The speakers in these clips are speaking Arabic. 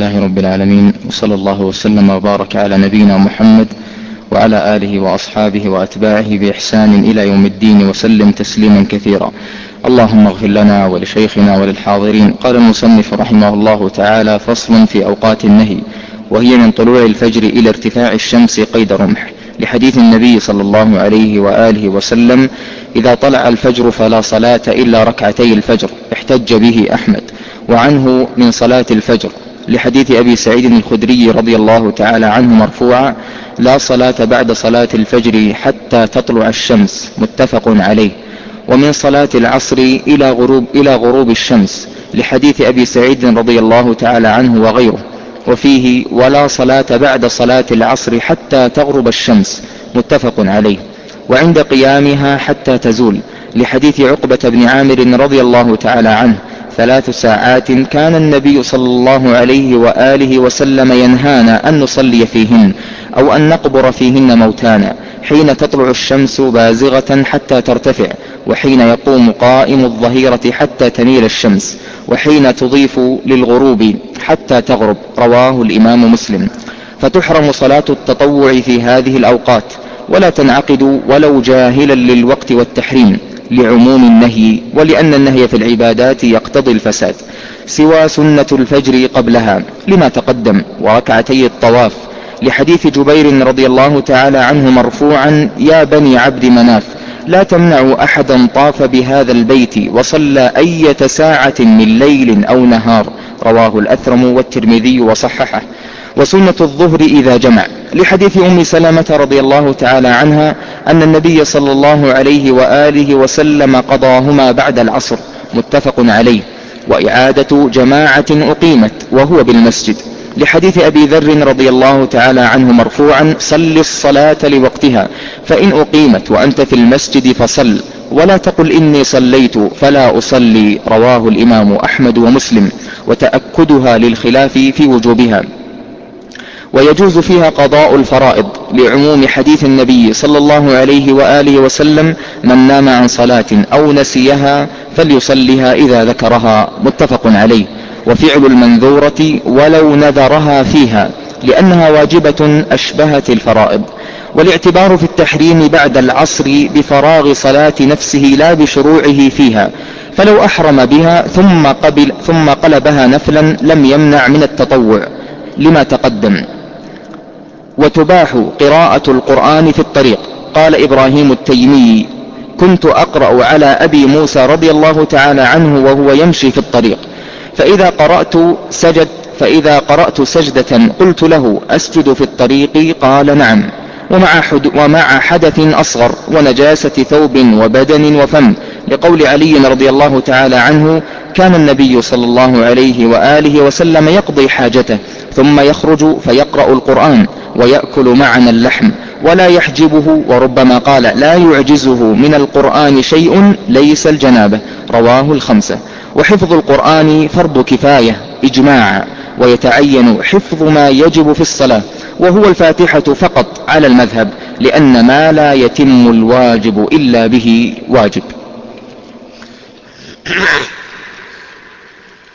لله رب العالمين وصلى الله وسلم وبارك على نبينا محمد وعلى آله وأصحابه وأتباعه بإحسان إلى يوم الدين وسلم تسليما كثيرا. اللهم اغفر لنا ولشيخنا وللحاضرين. قال المصنف رحمه الله تعالى فصل في أوقات النهي وهي من طلوع الفجر إلى ارتفاع الشمس قيد رمح. لحديث النبي صلى الله عليه وآله وسلم إذا طلع الفجر فلا صلاة إلا ركعتي الفجر احتج به أحمد. وعنه من صلاة الفجر. لحديث أبي سعيد الخدري رضي الله تعالى عنه مرفوعا لا صلاة بعد صلاة الفجر حتى تطلع الشمس. متفق عليه. ومن صلاة العصر إلى غروب, إلى غروب الشمس. لحديث أبي سعيد رضي الله تعالى عنه وغيره. وفيه ولا صلاة بعد صلاة العصر حتى تغرب الشمس. متفق عليه. وعند قيامها حتى تزول. لحديث عقبة بن عامر رضي الله تعالى عنه. ثلاث ساعات كان النبي صلى الله عليه وآله وسلم ينهانا أن نصلي فيهن أو أن نقبر فيهن موتانا حين تطلع الشمس بازغة حتى ترتفع وحين يقوم قائم الظهيرة حتى تميل الشمس وحين تضيف للغروب حتى تغرب رواه الإمام مسلم. فتحرم صلاة التطوع في هذه الأوقات ولا تنعقد ولو جاهلا للوقت والتحريم. لعموم النهي ولأن النهي في العبادات يقتضي الفساد سوى سنة الفجر قبلها لما تقدم وركعتي الطواف. لحديث جبير رضي الله تعالى عنه مرفوعا يا بني عبد مناف لا تمنعوا أحدا طاف بهذا البيت وصلى أية ساعة من ليل أو نهار. رواه الأثرم والترمذي وصححه. وسنة الظهر إذا جمع. لحديث أم سلمة رضي الله تعالى عنها أن النبي صلى الله عليه وآله وسلم قضاهما بعد العصر. متفق عليه. وإعادة جماعة أقيمت وهو بالمسجد. لحديث أبي ذر رضي الله تعالى عنه مرفوعا صل الصلاة لوقتها فإن أقيمت وأنت في المسجد فصل ولا تقل إني صليت فلا أصلي رواه الإمام أحمد ومسلم وتأكدها للخلاف في وجوبها. ويجوز فيها قضاء الفرائض لعموم حديث النبي صلى الله عليه وآله وسلم من نام عن صلاة أو نسيها فليصلها إذا ذكرها. متفق عليه. وفعل المنذورة ولو نذرها فيها لأنها واجبة أشبهت الفرائض. والاعتبار في التحريم بعد العصر بفراغ صلاة نفسه لا بشروعه فيها. فلو أحرم بها ثم, قبل ثم قلبها نفلا لم يمنع من التطوع. لما تقدم. وتباح قراءة القرآن في الطريق. قال إبراهيم التيمي كنت أقرأ على أبي موسى رضي الله تعالى عنه وهو يمشي في الطريق. فإذا قرأت سجد فإذا قرأت سجدة قلت له أسجد في الطريق؟ قال نعم. ومع, حد ومع حدث أصغر ونجاسة ثوب وبدن وفم لقول علي رضي الله تعالى عنه كان النبي صلى الله عليه وآله وسلم يقضي حاجته ثم يخرج فيقرأ القرآن. ويأكل معنا اللحم ولا يحجبه وربما قال لا يعجزه من القرآن شيء ليس الجنابة. رواه الخمسة. وحفظ القرآن فرض كفاية إجماعا ويتعين حفظ ما يجب في الصلاة وهو الفاتحة فقط على المذهب لأن ما لا يتم الواجب إلا به واجب.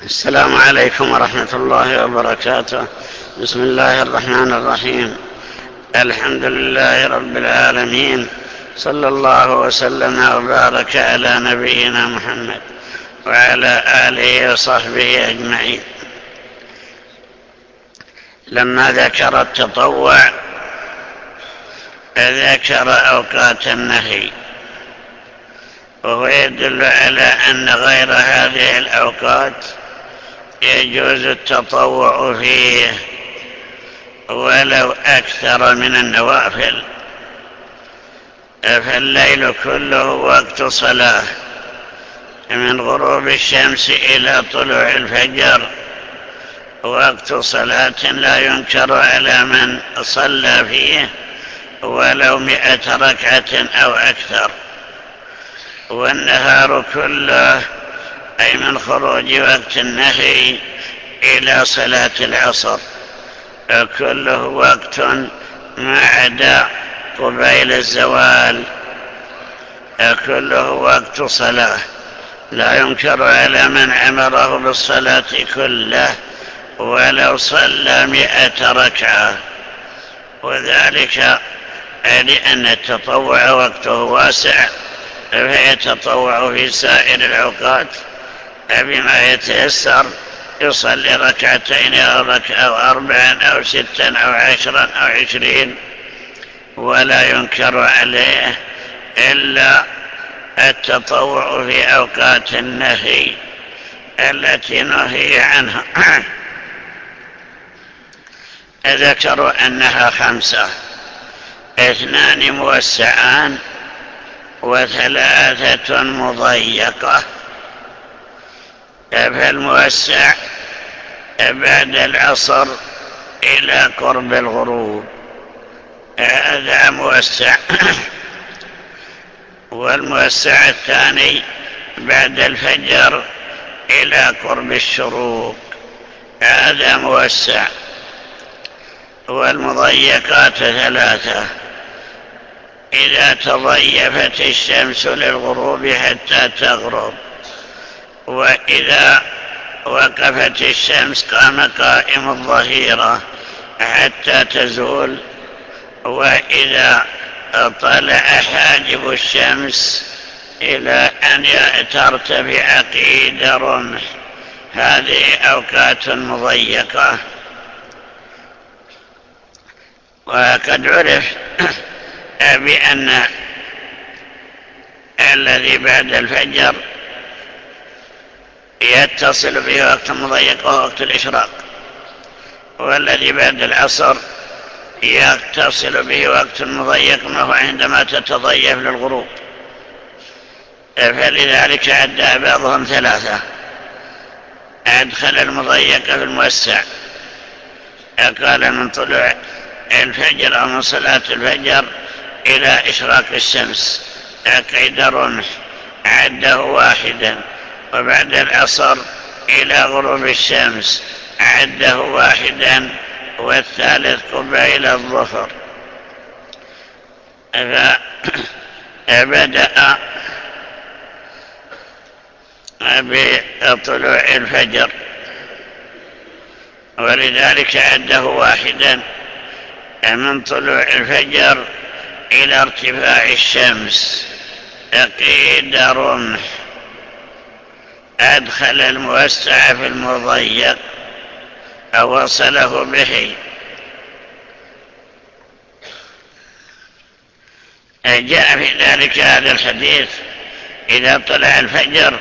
السلام عليكم ورحمة الله وبركاته. بسم الله الرحمن الرحيم. الحمد لله رب العالمين صلى الله وسلم وبارك على نبينا محمد وعلى آله وصحبه أجمعين. لما ذكر التطوع ذكر أوقات النهي وهو يدل على أن غير هذه الأوقات يجوز التطوع فيه. ولو أكثر من النوافل. فالليل كله وقت صلاة. من غروب الشمس إلى طلوع الفجر. وقت صلاة لا ينكر على من صلى فيه ولو مئة ركعة أو أكثر. والنهار كله أي من خروج وقت النهي إلى صلاة العصر. كله وقت ما عدا قبيل الزوال. كله وقت صلاة. لا ينكر على من أمره بالصلاة كله ولو صلى مئة ركعة. وذلك لأن التطوع وقته واسع فيتطوع في سائر الأوقات بما يتيسر. يصلي ركعتين أو, ركعة أو أربعا أو ستا أو عشرا أو عشرين ولا ينكر عليه إلا التطوع في أوقات النهي التي نهي عنها. ذكروا أنها خمسة. اثنان موسعان وثلاثة مضيقة. فالموسع بعد العصر إلى قرب الغروب. هذا موسع. والموسع الثاني بعد الفجر إلى قرب الشروق. هذا موسع. والمضيقات ثلاثة. إذا تضيفت الشمس للغروب حتى تغرب. وإذا وقفت الشمس قام قائم الظهيرة حتى تزول. وإذا طلع حاجب الشمس إلى أن ترتفع قيد رمح. هذه أوقات مضيقة. وقد عرف بأن الذي بعد الفجر يتصل به وقت مضيق وهو وقت الإشراق. والذي بعد العصر يتصل به وقت مضيق وهو عندما تتضيف للغروب. فلذلك عد بعضهم ثلاثة. أدخل المضيق في الموسع. قال من طلوع الفجر أو من صلاة الفجر إلى إشراق الشمس. قيد رمح عده واحدا. وبعد العصر إلى غروب الشمس عده واحدا والثالث قبيل الظهر. فبدأ بطلوع الفجر. ولذلك عده واحدا من طلوع الفجر إلى ارتفاع الشمس. أقيد رمح. أدخل الموسع في المضيق أو وصله به. جاء في ذلك هذا الحديث إذا طلع الفجر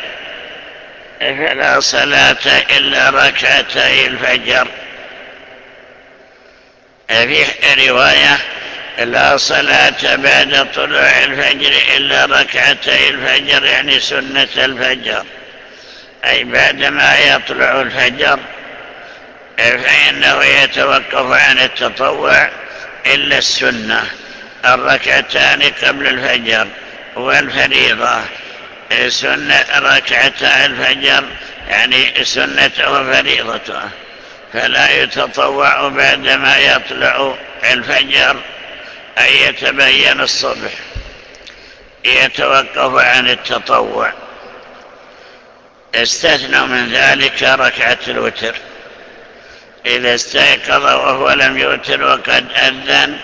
فلا صلاة إلا ركعتي الفجر. في رواية لا صلاة بعد طلوع الفجر إلا ركعتي الفجر يعني سنة الفجر. أي بعدما يطلع الفجر فإنه يتوقف عن التطوع إلا السنة. الركعتان قبل الفجر والفريضة. سنة ركعتا الفجر يعني سنته وفريضته فلا يتطوع بعدما يطلع الفجر أن يتبين الصبح. يتوقف عن التطوع. استثنوا من ذلك ركعة الوتر. إذا استيقظ وهو لم يوتر وقد أذن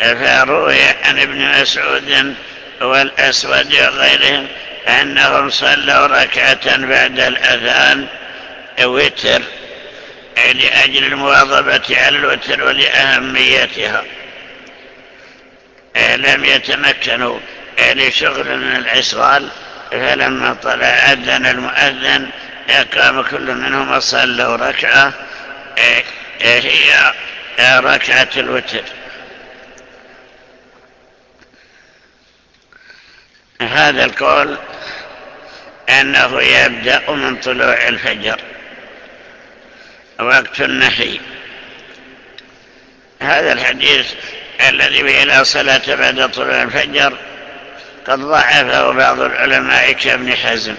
فروي عن ابن مسعود والأسود وغيرهم أنهم صلوا ركعة بعد الأذان وتر لأجل المواظبة على الوتر ولأهميتها. لم يتمكنوا لشغل من العصال فلما طلع أذن المؤذن قام كل منهم وصلوا ركعة هي ركعة الوتر. هذا القول أنه يبدأ من طلوع الفجر وقت النهي. هذا الحديث الذي به لا صلاة بعد طلوع الفجر قد ضعفه بعض العلماء كابن حزم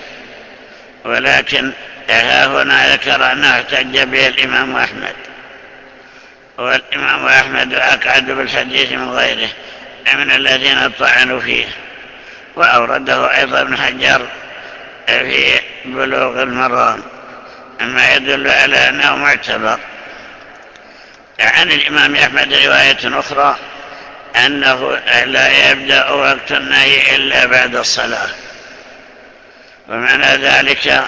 ولكن ها هنا ذكر أنه احتج به الإمام أحمد. والإمام أحمد أقعد بالحديث من غيره من الذين طعنوا فيه. وأورده أيضا ابن حجر في بلوغ المرام. ما يدل على أنه معتبر. عن الإمام أحمد رواية أخرى أنه لا يبدأ وقت النهي إلا بعد الصلاة. ومعنى ذلك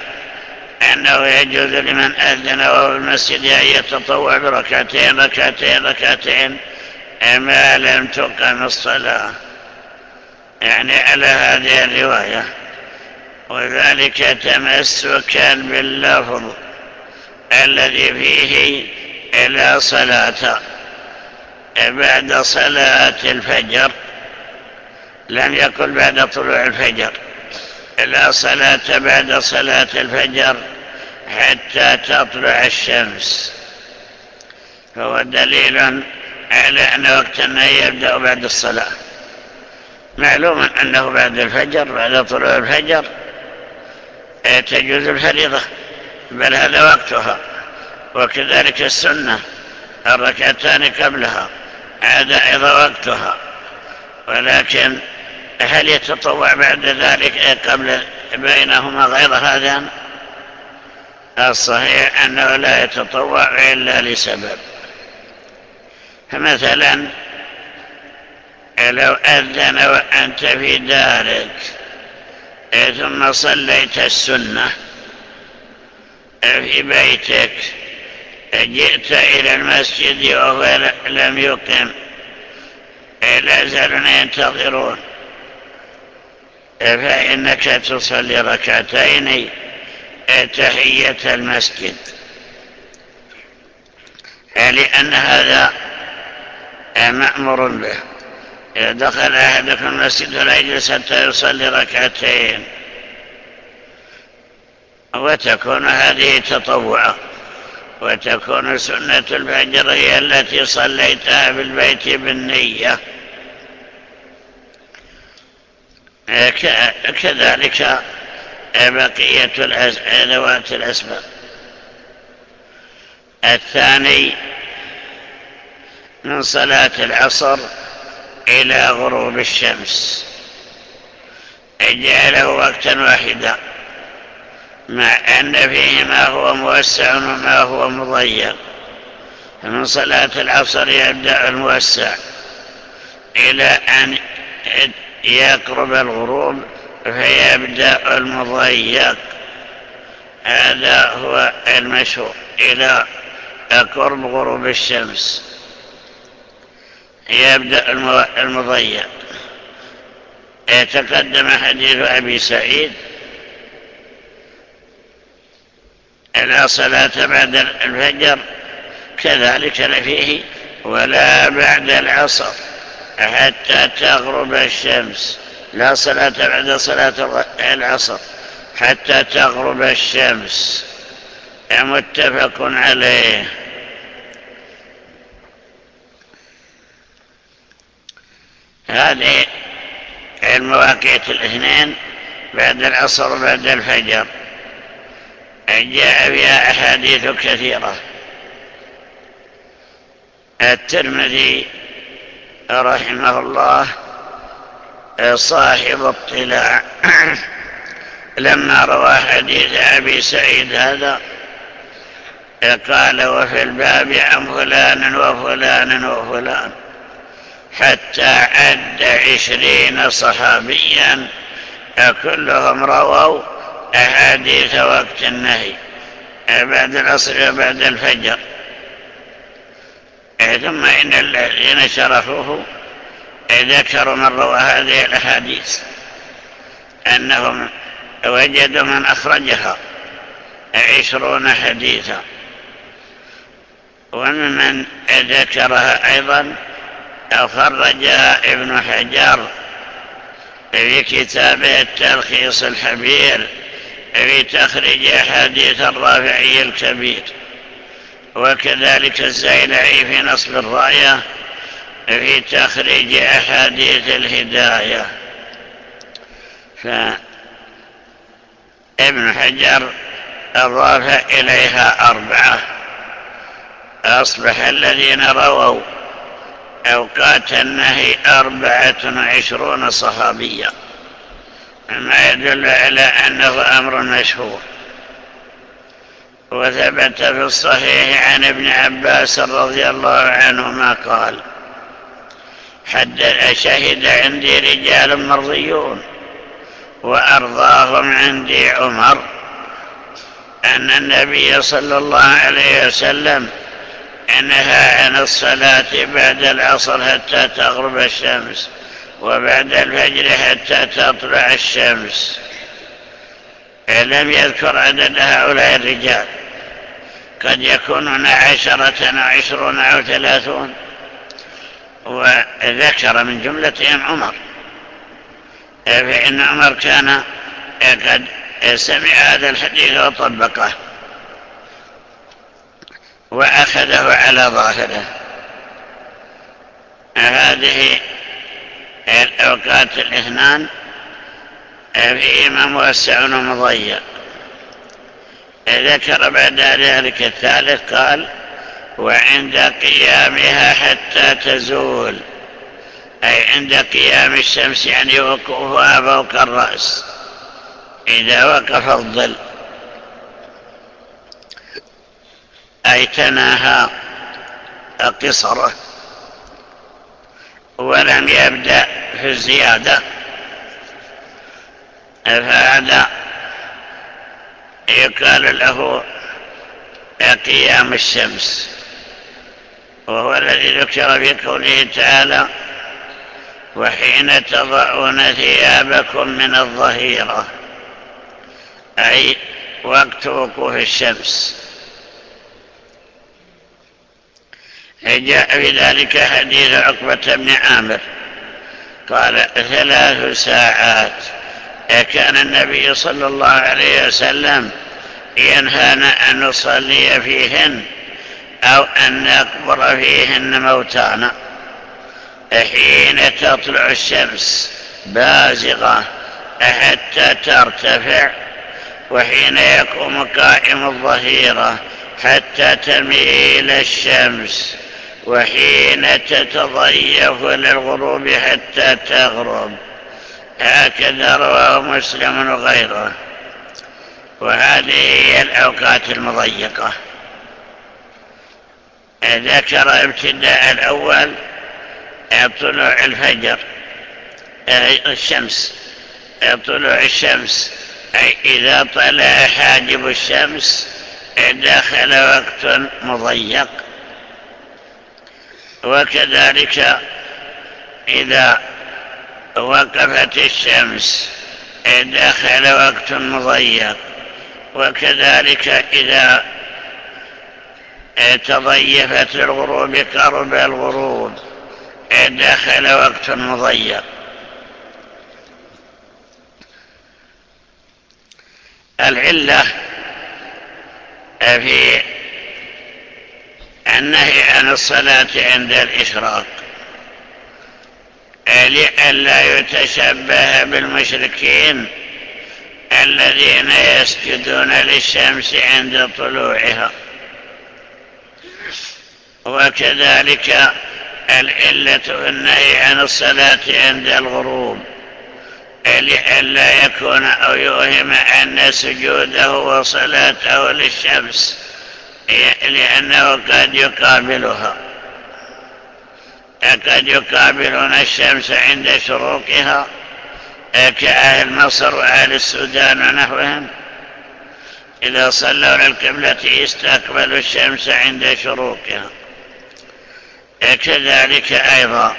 أنه يجوز لمن أذن وهو المسجد أن يتطوع بركعتين ركعتين ركعتين ما لم تقم الصلاة. يعني على هذه الرواية. وذلك تمسكا باللفظ الذي فيه إلى صلاة. بعد صلاة الفجر لم يكن بعد طلوع الفجر. إلى صلاة بعد صلاة الفجر حتى تطلع الشمس. فهو دليل على أن وقت النهي يبدأ بعد الصلاة. معلوم أنه بعد الفجر بعد طلوع الفجر تجوز الفريضة بل هذا وقتها وكذلك السنة الركعتان قبلها. عاد وقتها. ولكن هل يتطوع بعد ذلك قبل بينهما غير هذا الصحيح أنه لا يتطوع إلا لسبب. فمثلا لو أذن وأنت في دارك ثم صليت السنة في بيتك جئت إلى المسجد وهو لم يقم. لا زالون ينتظرون. فإنك تصلي ركعتين تحية المسجد. لأن هذا مأمور به. دخل أحدكم المسجد فلا يجلس حتى يصلي ركعتين. وتكون هذه تطوعا وتكون سنة الفجر هي التي صليتها بالبيت بالنية. كذلك بقية ذوات الأسباب. الثاني من صلاة العصر إلى غروب الشمس. جعله وقتا واحدا. مع أن فيه ما هو موسع وما هو مضيق. فمن صلاة العصر يبدأ الموسع إلى أن يقرب الغروب فيبدأ المضيق. هذا هو المشهور إلى قرب غروب الشمس يبدأ المضيق. يتقدم حديث أبي سعيد لا صلاة بعد الفجر كذلك فيه ولا بعد العصر حتى تغرب الشمس. لا صلاة بعد صلاة العصر حتى تغرب الشمس. متفق عليه. هذه المواقيت الاثنين بعد العصر وبعد الفجر. جاء فيها أحاديث كثيرة. الترمذي رحمه الله صاحب الطلاع لما روى حديث أبي سعيد هذا قال وفي الباب عن فلان وفلان وفلان حتى عد عشرين صحابيا كلهم رووا أحاديث وقت النهي. بعد العصر وبعد الفجر. ثم إن الذين شرفوه ذكروا من روى هذه الأحاديث أنهم وجدوا من أخرجها عشرون حديثا. وممن ذكرها أيضا أخرجها ابن حجر في كتابه التلخيص الحبير في تخرج أحاديث الرافعي الكبير. وكذلك الزيلعي في نصب الراية في تخريج أحاديث الهداية. فابن حجر أضاف إليها أربعة. أصبح الذين رووا أوقات النهي أربعة وعشرون صحابيا. ما يدل على أنه أمر مشهور. وثبت في الصحيح عن ابن عباس رضي الله عنهما قال شهد عندي رجال مرضيون وأرضاهم عندي عمر. أن النبي صلى الله عليه وسلم نهى عن الصلاة بعد العصر حتى تغرب الشمس. وبعد الفجر حتى تطلع الشمس. لم يذكر عدد هؤلاء الرجال قد يكونون عشرة أو عشرون أو ثلاثون وذكر من جملتهم عمر. فإن عمر كان قد سمع هذا الحديث وطبقه وأخذه على ظاهره. هذه الأوقات الاثنان فيهما موسع ومضيق ذكر بعد ذلك الثالث قال وعند قيامها حتى تزول. أي عند قيام الشمس يعني وقوفها فوق الرأس إذا وقف الظل. أي تناهى قصره ولم يبدأ في الزيادة. فهذا يقال له قيام الشمس. وهو الذي ذكر في قوله تعالى وحين تضعون ثيابكم من الظهيرة أي وقت وقوف الشمس جاء في ذلك حديث عقبة بن عامر. قال ثلاث ساعات. كان النبي صلى الله عليه وسلم ينهانا أن نصلي فيهن أو أن نقبر فيهن موتانا. حين تطلع الشمس بازغة حتى ترتفع وحين يقوم قائم الظهيرة حتى تميل الشمس. وحين تتضيف للغروب حتى تغرب. هكذا رواه مسلم وغيره. وهذه هي الأوقات المضيقة. ذكر ابتداء الأول طلوع الفجر الشمس. طلوع الشمس أي إذا طلع حاجب الشمس دخل وقت مضيق. وكذلك إذا وقفت الشمس دخل وقت مضيق وكذلك إذا تضيفت الغروب قرب الغروب دخل وقت مضيق. العلة في النهي عن الصلاة عند الإشراق. لئلا يتشبه بالمشركين الذين يسجدون للشمس عند طلوعها. وكذلك العلة النهي عن الصلاة عند الغروب. لئلا يكون أو يوهم أن سجوده وصلاته للشمس لأنه قد يقابلها. قد يقابلون الشمس عند شروقها كأهل مصر وأهل السودان ونحوهم. إذا صلوا للقبلة استقبلوا الشمس عند شروقها. كذلك أيضا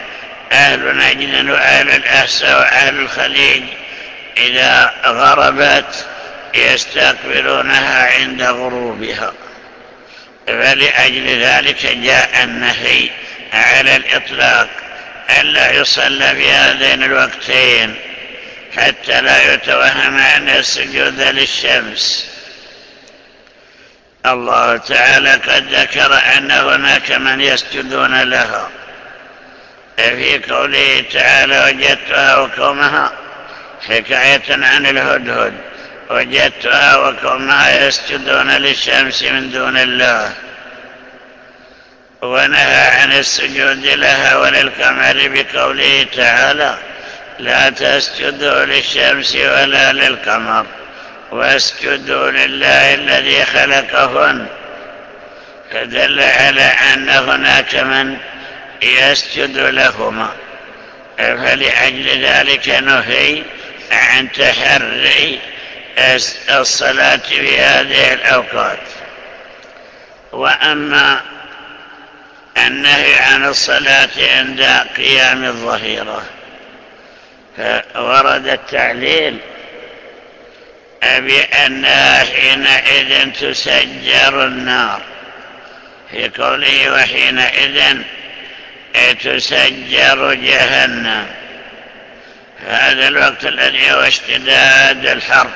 أهل نجد وأهل الأحساء وأهل الخليج إذا غربت يستقبلونها عند غروبها. فلأجل ذلك جاء النهي على الإطلاق. ألا يصلى في هذين الوقتين حتى لا يتوهم أن السجود للشمس. الله تعالى قد ذكر أن هناك من يسجدون لها في قوله تعالى وجدتها وقومها حكاية عن الهدهد. وجدتها وقومها يسجدون للشمس من دون الله. ونهى عن السجود لها وللقمر بقوله تعالى لا تسجدوا للشمس ولا للقمر واسجدوا لله الذي خلقهن. فدل على أن هناك من يسجد لهما. فلأجل ذلك نهي عن تحري الصلاة في هذه الأوقات. وأما النهي عن الصلاة عند قيام الظهيرة فورد التعليل بأنها حينئذ تسجر النار. في قوله وحينئذ تسجر جهنم. هذا الوقت الذي هو اشتداد الحرب.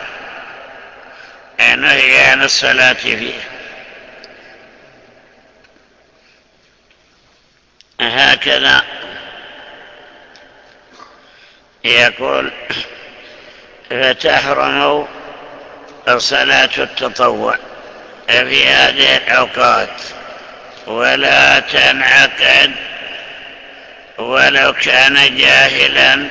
نهي عن الصلاة فيه. هكذا يقول فتحرم صلاة التطوع في هذه الأوقات. ولا تنعقد ولو كان جاهلا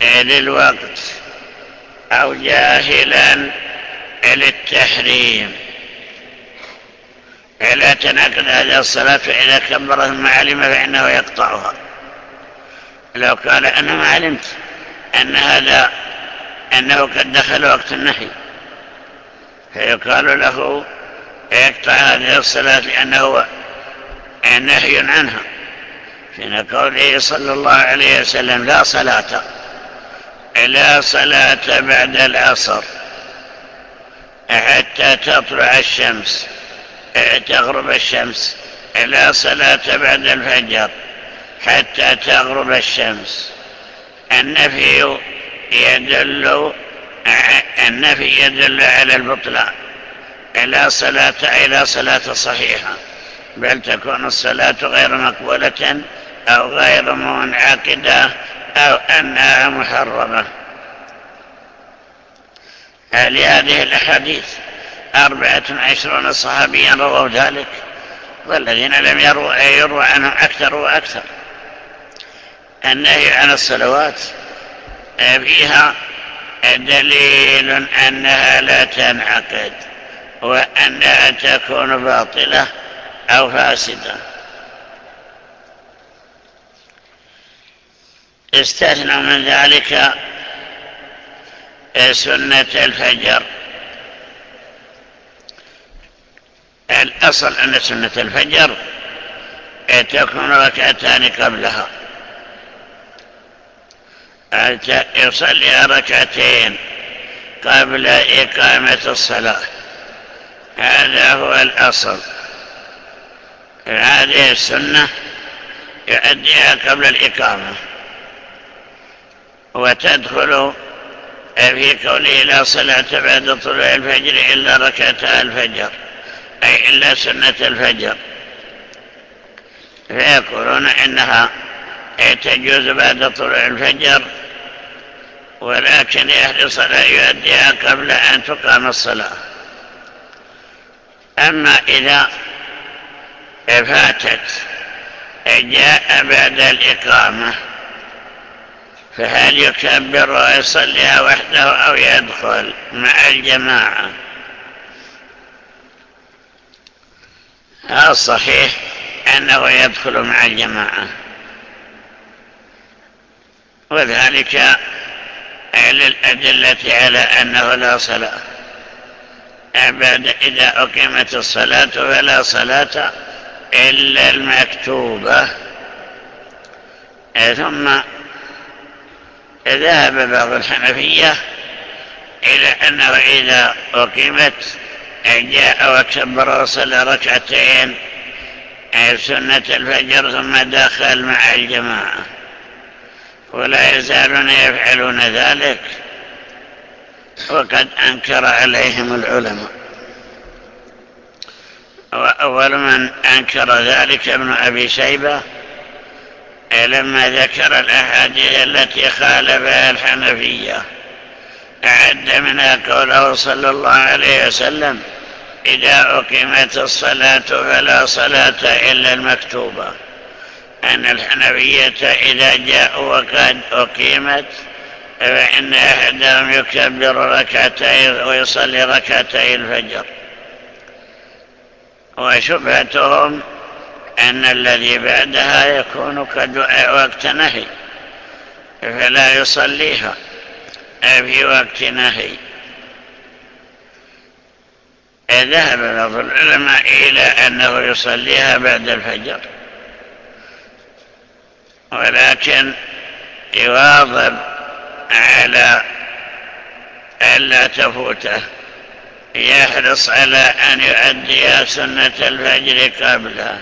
للوقت أو جاهلا للتحريم. لا تنعقد هذه الصلاة فإذا كبر ثم علم فإنه يقطعها. لو قال أنا ما علمت أن هذا أنه قد دخل وقت النهي فيقال له يقطع هذه الصلاة لأنه نهي عنها. حين قوله صلى الله عليه وسلم لا صلاة. لا صلاة بعد العصر. حتى تطلع الشمس تغرب الشمس لا صلاة بعد الفجر حتى تغرب الشمس. النفي يدل النفي يدل على البطلان. لا صلاة لا صلاة صحيحة. بل تكون الصلاة غير مقبولة أو غير منعقدة أو أنها محرمة. لهذه الأحاديث. أربعة عشرون صحابيا رووا ذلك. والذين لم يروا يروى عنهم أكثر وأكثر. النهي عن الصلوات. فيها دليل أنها لا تنعقد وأنها تكون باطلة أو فاسدة. استثنى من ذلك سنة الفجر. الأصل أن سنة الفجر تكون ركعتان قبلها. يصلي ركعتين قبل إقامة الصلاة. هذا هو الأصل. هذه السنة يؤديها قبل الإقامة. وتدخل في قوله لا صلاة بعد طلوع الفجر إلا ركعتا الفجر أي إلا سنة الفجر. فيقولون إنها تجوز بعد طلوع الفجر ولكن يحرص لا يؤديها قبل أن تقام الصلاة. أما إذا فاتت جاء بعد الإقامة فهل يكبر ويصليها وحده أو يدخل مع الجماعة؟ الصحيح أنه يدخل مع الجماعة. وذلك للأدلة على أنه لا صلاة. بعد إذا أقيمت الصلاة فلا صلاة إلا المكتوبة. ثم ذهب بعض الحنفية إلى أنه إذا أقيمت جاء وكبر وصلى ركعتين سنة الفجر ثم دخل مع الجماعة. ولا يزالون يفعلون ذلك. وقد أنكر عليهم العلماء. وأول من أنكر ذلك ابن أبي شيبة لما ذكر الأحاديث التي خالفها الحنفية أعد منها قوله صلى الله عليه وسلم إذا أقيمت الصلاة فلا صلاة إلا المكتوبة. أن الحنفية إذا جاءوا وقد أقيمت فإن أحدهم يكبر ركعتين ويصلي ركعتي الفجر. وشبهتهم أن الذي بعدها يكون كدعاء وقت نهي فلا يصليها في وقت نهي. ذهب بعض العلماء إلى أنه يصليها بعد الفجر. ولكن يواظب على ألا تفوته. يحرص على أن يؤدي سنة الفجر قبلها.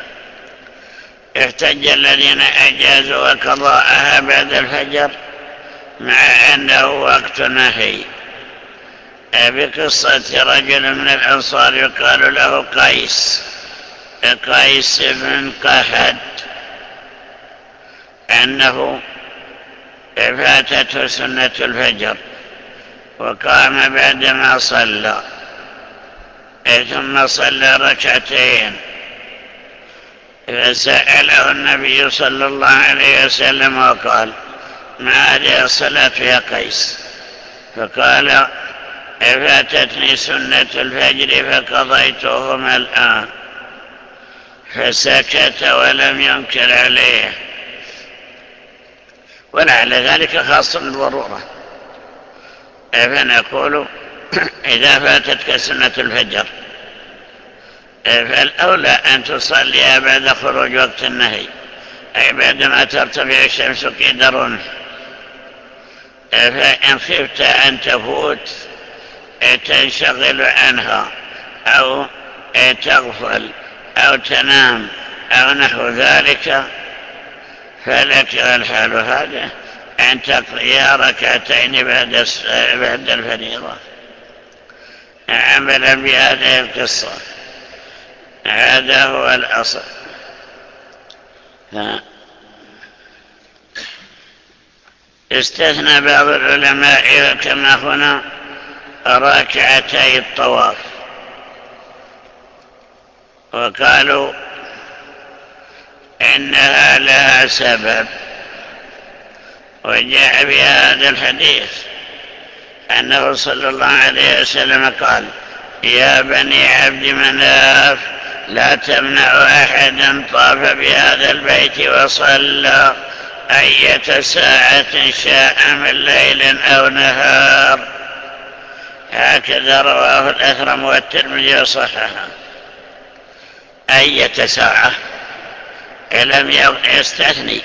احتج الذين أجازوا وقضاءها بعد الفجر مع أنه وقت نهي. بقصة رجل من الأنصار يقال له قيس. قيس بن قهد أنه فاتته سنة الفجر وقام بعدما صلى. ثم صلى ركعتين. فسأله النبي صلى الله عليه وسلم وقال ما هذه الصلاة يا قيس؟ فقال فاتتني سنة الفجر فقضيتهما الآن. فسكت ولم ينكر عليه. ولعل ذلك خاص بالضرورة. فنقول إذا فاتتك سنة الفجر فالأولى أن تصليها بعد خروج وقت النهي. أي بعدما ترتفع الشمس قيد رمح فإن خفت أن تفوت تنشغل عنها أو تغفل أو تنام أو نحو ذلك. فلك الحال هذا أن تقضي ركعتين بعد الفريضة. عملا بهذه القصة. هذا هو الأصل. استثنى بعض العلماء كما هنا ركعتي الطواف. وقالوا إنها لها سبب. وجاء في هذا الحديث أنه صلى الله عليه وسلم قال يا بني عبد مناف لا تمنع أحدا طاف بهذا البيت وصلى أية ساعة شاء من ليل أو نهار. هكذا رواه الأثرم والترمذي وصححه. أية ساعة. لم يستثني.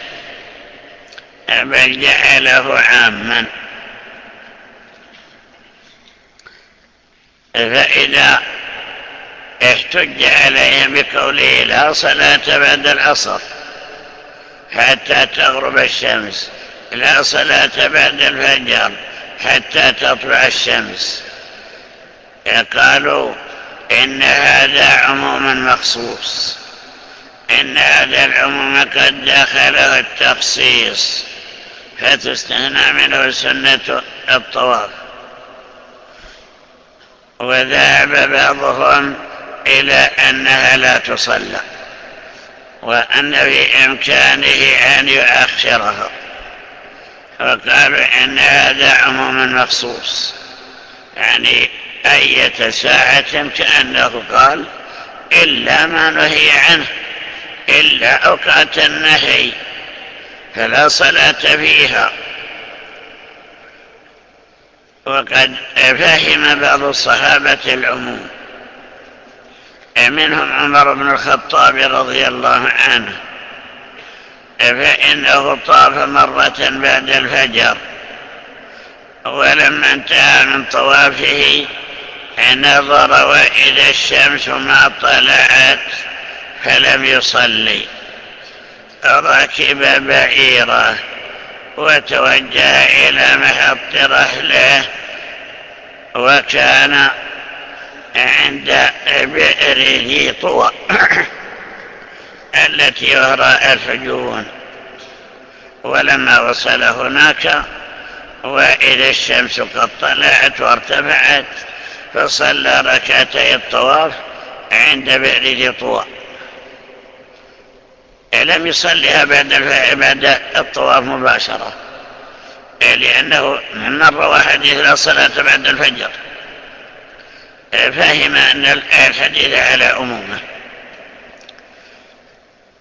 بل جعله عاما. فإذا احتج عليهم بقوله لا صلاة بعد العصر حتى تغرب الشمس. لا صلاة بعد الفجر حتى تطلع الشمس. قالوا إن هذا عموم مخصوص إن هذا العموم قد دخله التخصيص فتستثنى منه سنة الطواف. وذهب بعضهم إلى أنها لا تصلى وأن في إمكانه أن يؤخرها. وقالوا إن هذا عموم مخصوص يعني أية ساعة كأنه قال إلا ما نهي عنه إلا أوقات النهي فلا صلاة فيها. وقد فهم بعض الصحابة العموم منهم عمر بن الخطاب رضي الله عنه. فإنه طاف مرة بعد الفجر ولما انتهى من طوافه نظر وإذا الشمس ما طلعت فلم يصلي. ركب بعيره وتوجه إلى محط رحله وكان عند بئر ذي طوى التي وراء الحجون ولما وصل هناك وإذا الشمس قد طلعت وارتفعت فصلى ركعتي الطواف عند بئر طوى. لم يصليها بعد بعد الطواف مباشرة لأنه من روى حديث لا صلاة بعد الفجر. فهم أن الحديث على أمومه.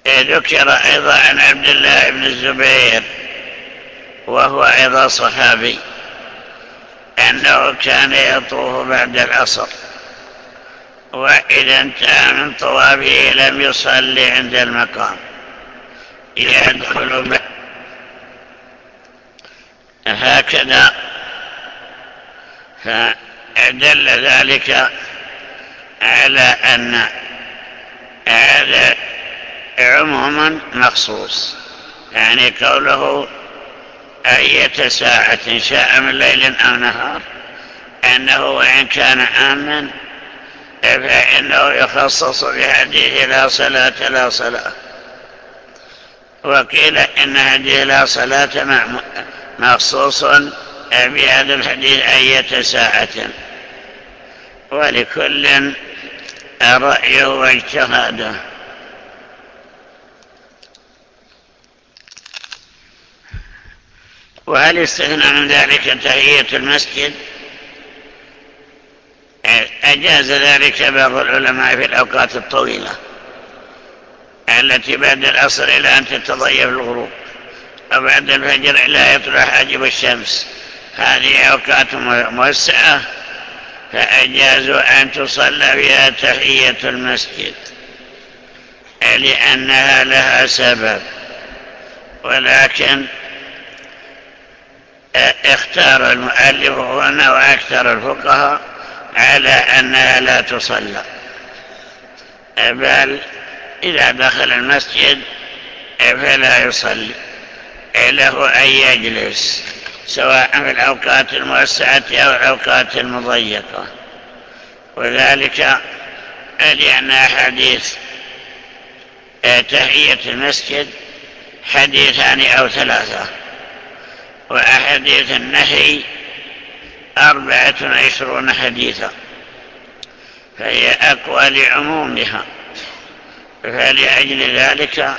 ذكر أيضا عن عبد الله بن الزبير وهو أيضا صحابي أنه كان يطوف بعد العصر وإذا انتهى من طوافه لم يصلي عند المقام. يدخل هكذا. فدل ذلك على أن هذا عموما مخصوص يعني قوله أية ساعة شاء من ليل أو نهار أنه وإن كان آمن فإنه يخصص بحديث لا صلاة لا صلاة. وقيل إن حديث لا صلاة مخصوص بهذا الحديث أية ساعة. ولكل رأيه واجتهاده. وهل استثنى من ذلك تهية المسجد؟ أجاز ذلك بعض العلماء في الأوقات الطويلة التي بعد العصر إلى أن تتضيف الغروب وبعد الفجر إلى يطلع حاجب الشمس. هذه أوقات موسعة فأجازوا أن تصلى بها تحية المسجد لأنها لها سبب. ولكن اختار المؤلف هنا وأكثر الفقهاء على أنها لا تصلى. بل إذا دخل المسجد فلا يصلي له أن يجلس. سواء في الأوقات الموسعة أو الأوقات المضيقة. وذلك لأن حديث تحية المسجد حديثان أو ثلاثة وأحاديث النهي أربعة وعشرون حديثا فهي أقوى لعمومها. فلأجل ذلك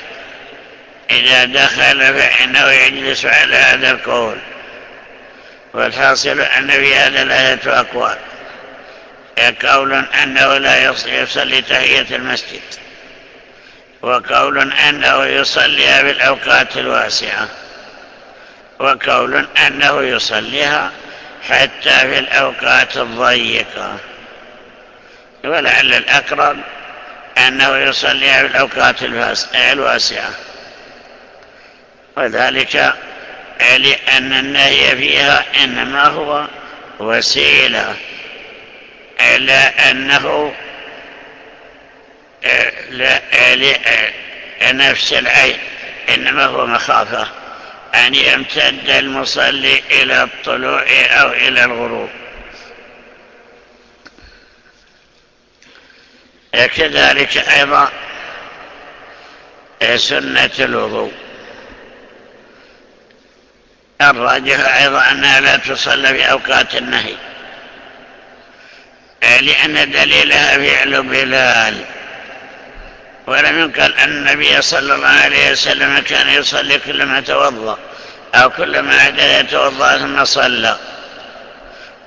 إذا دخل فإنه يجلس على هذا القول. والحاصل أن في هذا الآية أقوال. قول أنه لا يصلي تحية المسجد. وقول أنه يصليها بالأوقات الواسعة. وقول أنه يصليها حتى في الأوقات الضيقة. ولعل الأقرب أنه يصليها في الأوقات الواسعة. وذلك لأن النهي فيها إنما هو وسيلة. إلى أنه نفس العين إنما هو مخافة أن يمتد المصلي إلى الطلوع أو إلى الغروب. كذلك أيضا سنة الوضوء. الراجح أيضا أنها لا تصلى في أوقات النهي. لأن دليلها فعل بلال. ولم ينقل أن النبي صلى الله عليه وسلم كان يصلي كلما توضأ أو كلما عدل يتوضأ ثم صلى.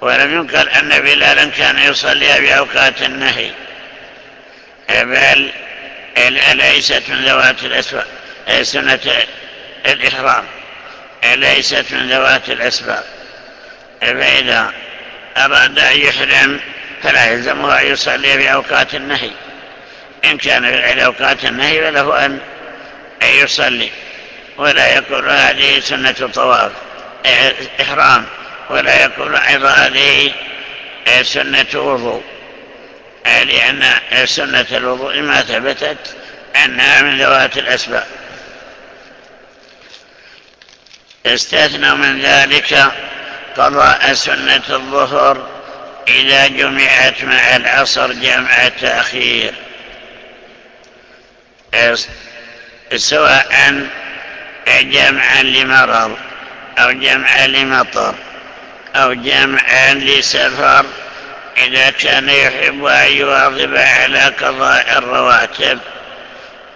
ولم ينقل أن بلالا كان يصلي في أوقات النهي. بل ليست من ذوات الأسباب سنة الإحرام. ليست من ذوات الأسباب. فإذا أراد أن يحرم فلا يلزمه أن يصلي في أوقات النهي. إن كان في أوقات النهي فله أن يصلي. ولا يكون هذه سنة طواف إحرام. ولا يكون أيضا هذه سنة وضوء. لأن سنة الوضوء ما ثبتت أنها من ذوات الأسباب. استثنى من ذلك قضاء سنة الظهر إذا جمعت مع العصر جمع تأخير. سواء جمعا لمرض أو جمعا لمطر أو جمعا لسفر إذا كان يحب أن يواظب على قضاء الرواتب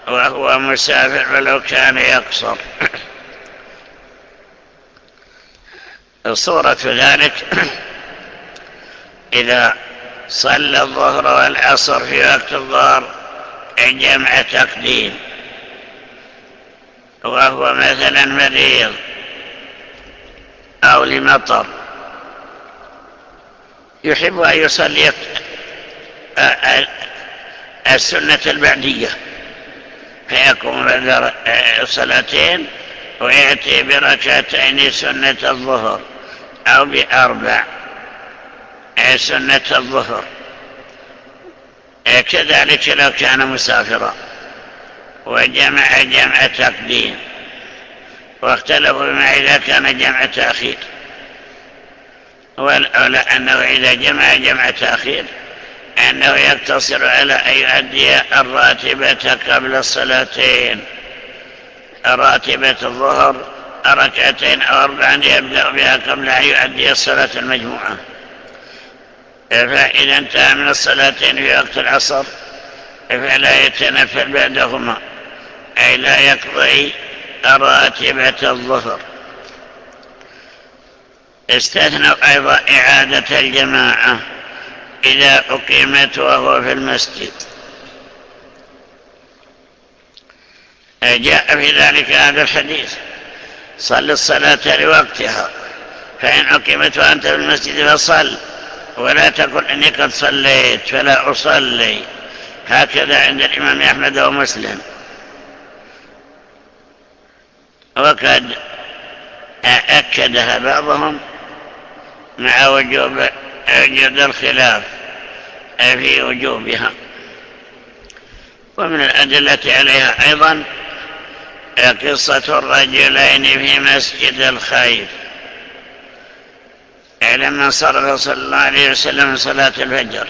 وهو مسافر ولو كان يقصر. صورة ذلك إذا صلى الظهر والعصر في وقت الظهر جمع تقديم وهو مثلا مريض أو لمطر يحب أن يصلي السنة البعدية فيكون بعد صلاتين ويأتي بركعتين سنة الظهر أو بأربع. سنة الظهر. كذلك لو كان مسافرا. وجمع جمع تقديم. واختلفوا بما إذا كان جمع تأخير. والأولى أنه إذا جمع جمع تأخير أنه يقتصر على أن يؤدي الراتبة قبل الصلاتين. راتبة الظهر ركعتين أو أربعا يبدأ بها قبل أن يؤدي الصلاة المجموعة. فإذا انتهى من الصلاتين في وقت العصر فلا يتنفل بعدهما أي لا يقضي راتبة الظهر. استثنوا أيضا إعادة الجماعة إذا أقيمت وهو في المسجد. جاء في ذلك هذا الحديث. صل الصلاة لوقتها. فإن أقيمت وأنت في المسجد فصل. ولا تقل إني قد صليت فلا أصلي. هكذا عند الإمام أحمد ومسلم. وقد أكدها بعضهم مع وجوب وجود الخلاف في وجوبها. ومن الأدلة عليها أيضا قصة الرجلين في مسجد الخير. لما صرف صلى الله عليه وسلم صلاة الفجر.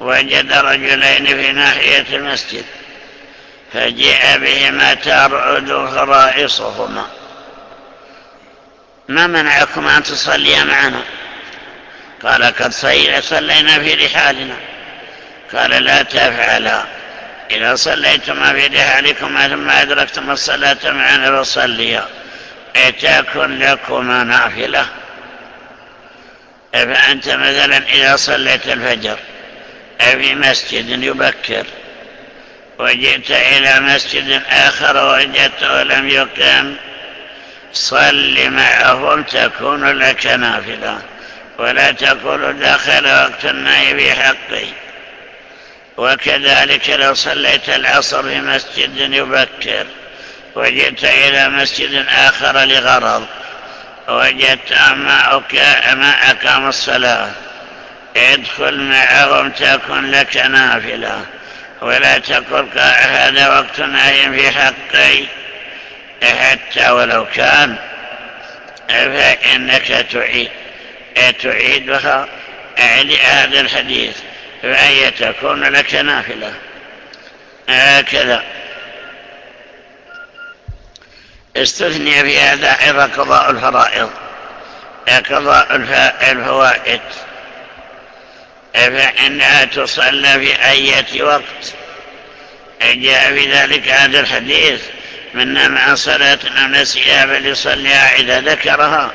وجد رجلين في ناحية المسجد. فجاء بهما ترعد فرائصهما ما منعكم أن تصليا معنا؟ قال قد صلينا في رحالنا. قال لا تفعلا. إذا صليتما في رحالكما ثم أدركتم الصلاة معنا فصليا تكن لكما نافلة. فأنت مثلا إذا صليت الفجر في مسجد يبكر وجئت إلى مسجد آخر وجدته لم يقم صل معهم تكون لك نافلة. ولا تقول دخل وقت في حقي وكذلك لو صليت العصر في مسجد يبكر وجئت إلى مسجد آخر لغرض وجدت ما أقام الصلاة ادخل معهم تكن لك نافلة ولا تقل هذا وقت نهي في حقي حتى ولو كان فإنك تعيد تعيدها لهذا الحديث. فهي تكون لك نافلة. هكذا. استثني في هذا أيضا قضاء الفرائض قضاء الفوائد. فإنها تصلى في أية وقت. جاء في ذلك هذا الحديث من نام عن صلاة أو نسيها فليصليها إذا ذكرها.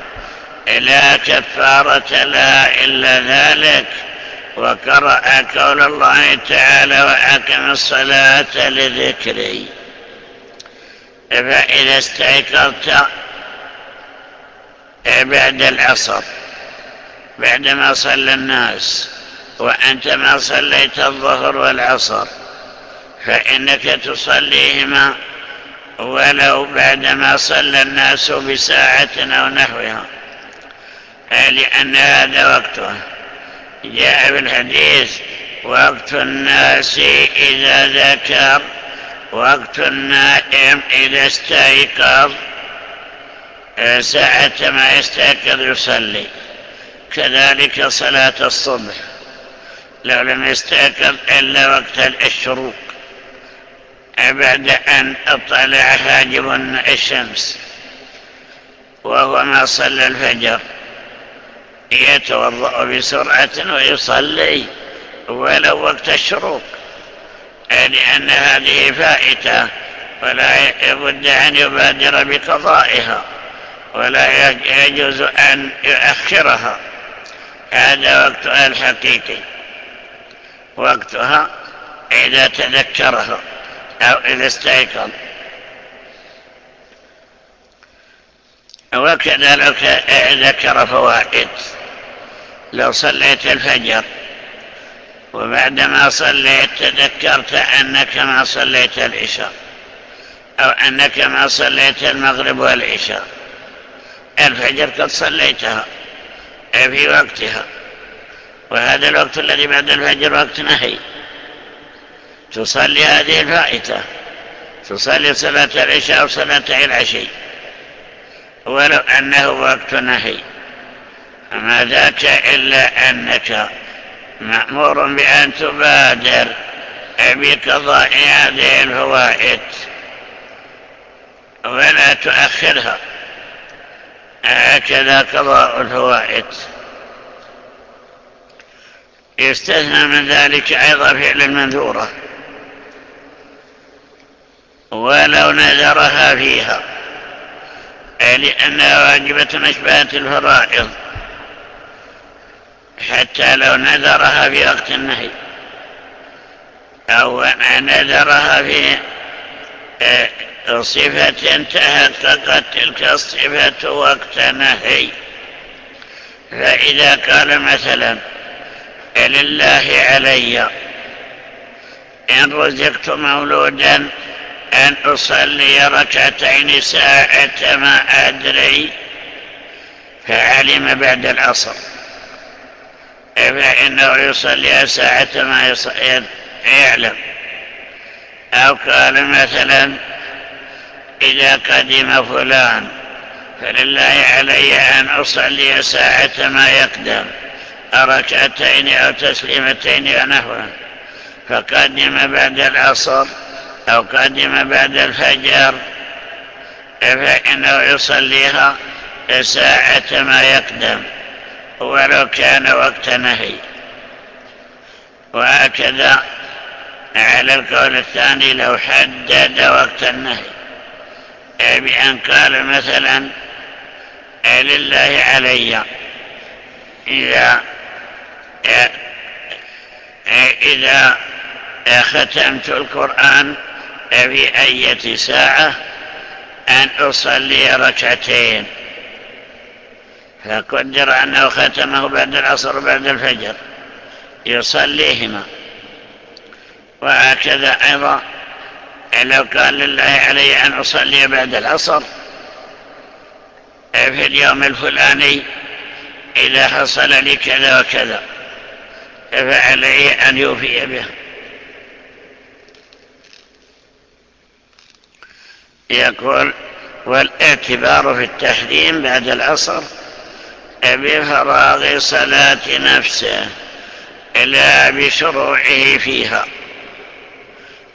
لا كفارة لها إلا ذلك. وقرأ قول الله تعالى وأقم الصلاة لذكري. فإذا استيقظت بعد العصر بعدما صلى الناس وأنت ما صليت الظهر والعصر فإنك تصليهما ولو بعدما صلى الناس بساعة أو نحوها لأن هذا وقته جاء في الحديث وقت الناس إذا ذكر وقت النائم إذا استيقظ. ساعة ما يستيقظ يصلي. كذلك صلاة الصبح. لو لم يستيقظ إلا وقت الشروق بعد أن اطلع حاجب الشمس. وهو ما صلى الفجر. يتوضأ بسرعة ويصلي ولو وقت الشروق. لأن هذه فائتة ولا بد أن يبادر بقضائها ولا يجوز أن يؤخرها. هذا وقتها الحقيقي. وقتها إذا تذكرها أو إذا استيقظ. وكذلك ذكر فوائد. لو صليت الفجر. وبعدما صليت تذكرت أنك ما صليت العشاء أو أنك ما صليت المغرب والعشاء. الفجر قد صليتها في وقتها. وهذا الوقت الذي بعد الفجر وقت نهي. تصلي هذه الفائتة. تصلي صلاة العشاء وصلاة العشي. ولو أنه وقت نهي. ما ذاك إلا أنك مأمور بأن تبادر بقضاء هذه الفوائد ولا تؤخرها. هكذا قضاء الفوائد. يستثنى من ذلك أيضا فعل المنذورة. ولو نذرها فيها لأنها واجبة أشبهت الفرائض. حتى لو نذرها في وقت النهي. أو نذرها في آه، صفة تحققت تلك الصفة وقت نهي. فإذا قال مثلا لله علي إن رزقت مولودا أن أصلي ركعتين ساعة ما أدري فعلم بعد العصر. فإنه يصلي ساعة ما يعلم. أو قال مثلا إذا قدم فلان فلله علي أن أصلي ساعة ما يقدم ركعتين أو تسليمتين ونحوه فقدم بعد العصر أو قدم بعد الفجر فإنه يصليها ساعة ما يقدم. ولو كان وقت نهي. وهكذا على القول الثاني لو حدد وقت النهي. بأن قال مثلا لله علي إذا إذا ختمت القرآن في أية ساعة أن أصلي ركعتين. فقدر أنه ختمه بعد العصر وبعد الفجر. يصليهما. وهكذا أيضا لو قال لله علي أن أصلي بعد العصر في اليوم الفلاني إذا حصل لي كذا وكذا فعليه أن يوفي به. يقول والإعتبار في التحريم بعد العصر بفراغ صلاة نفسه لا بشروعه فيها.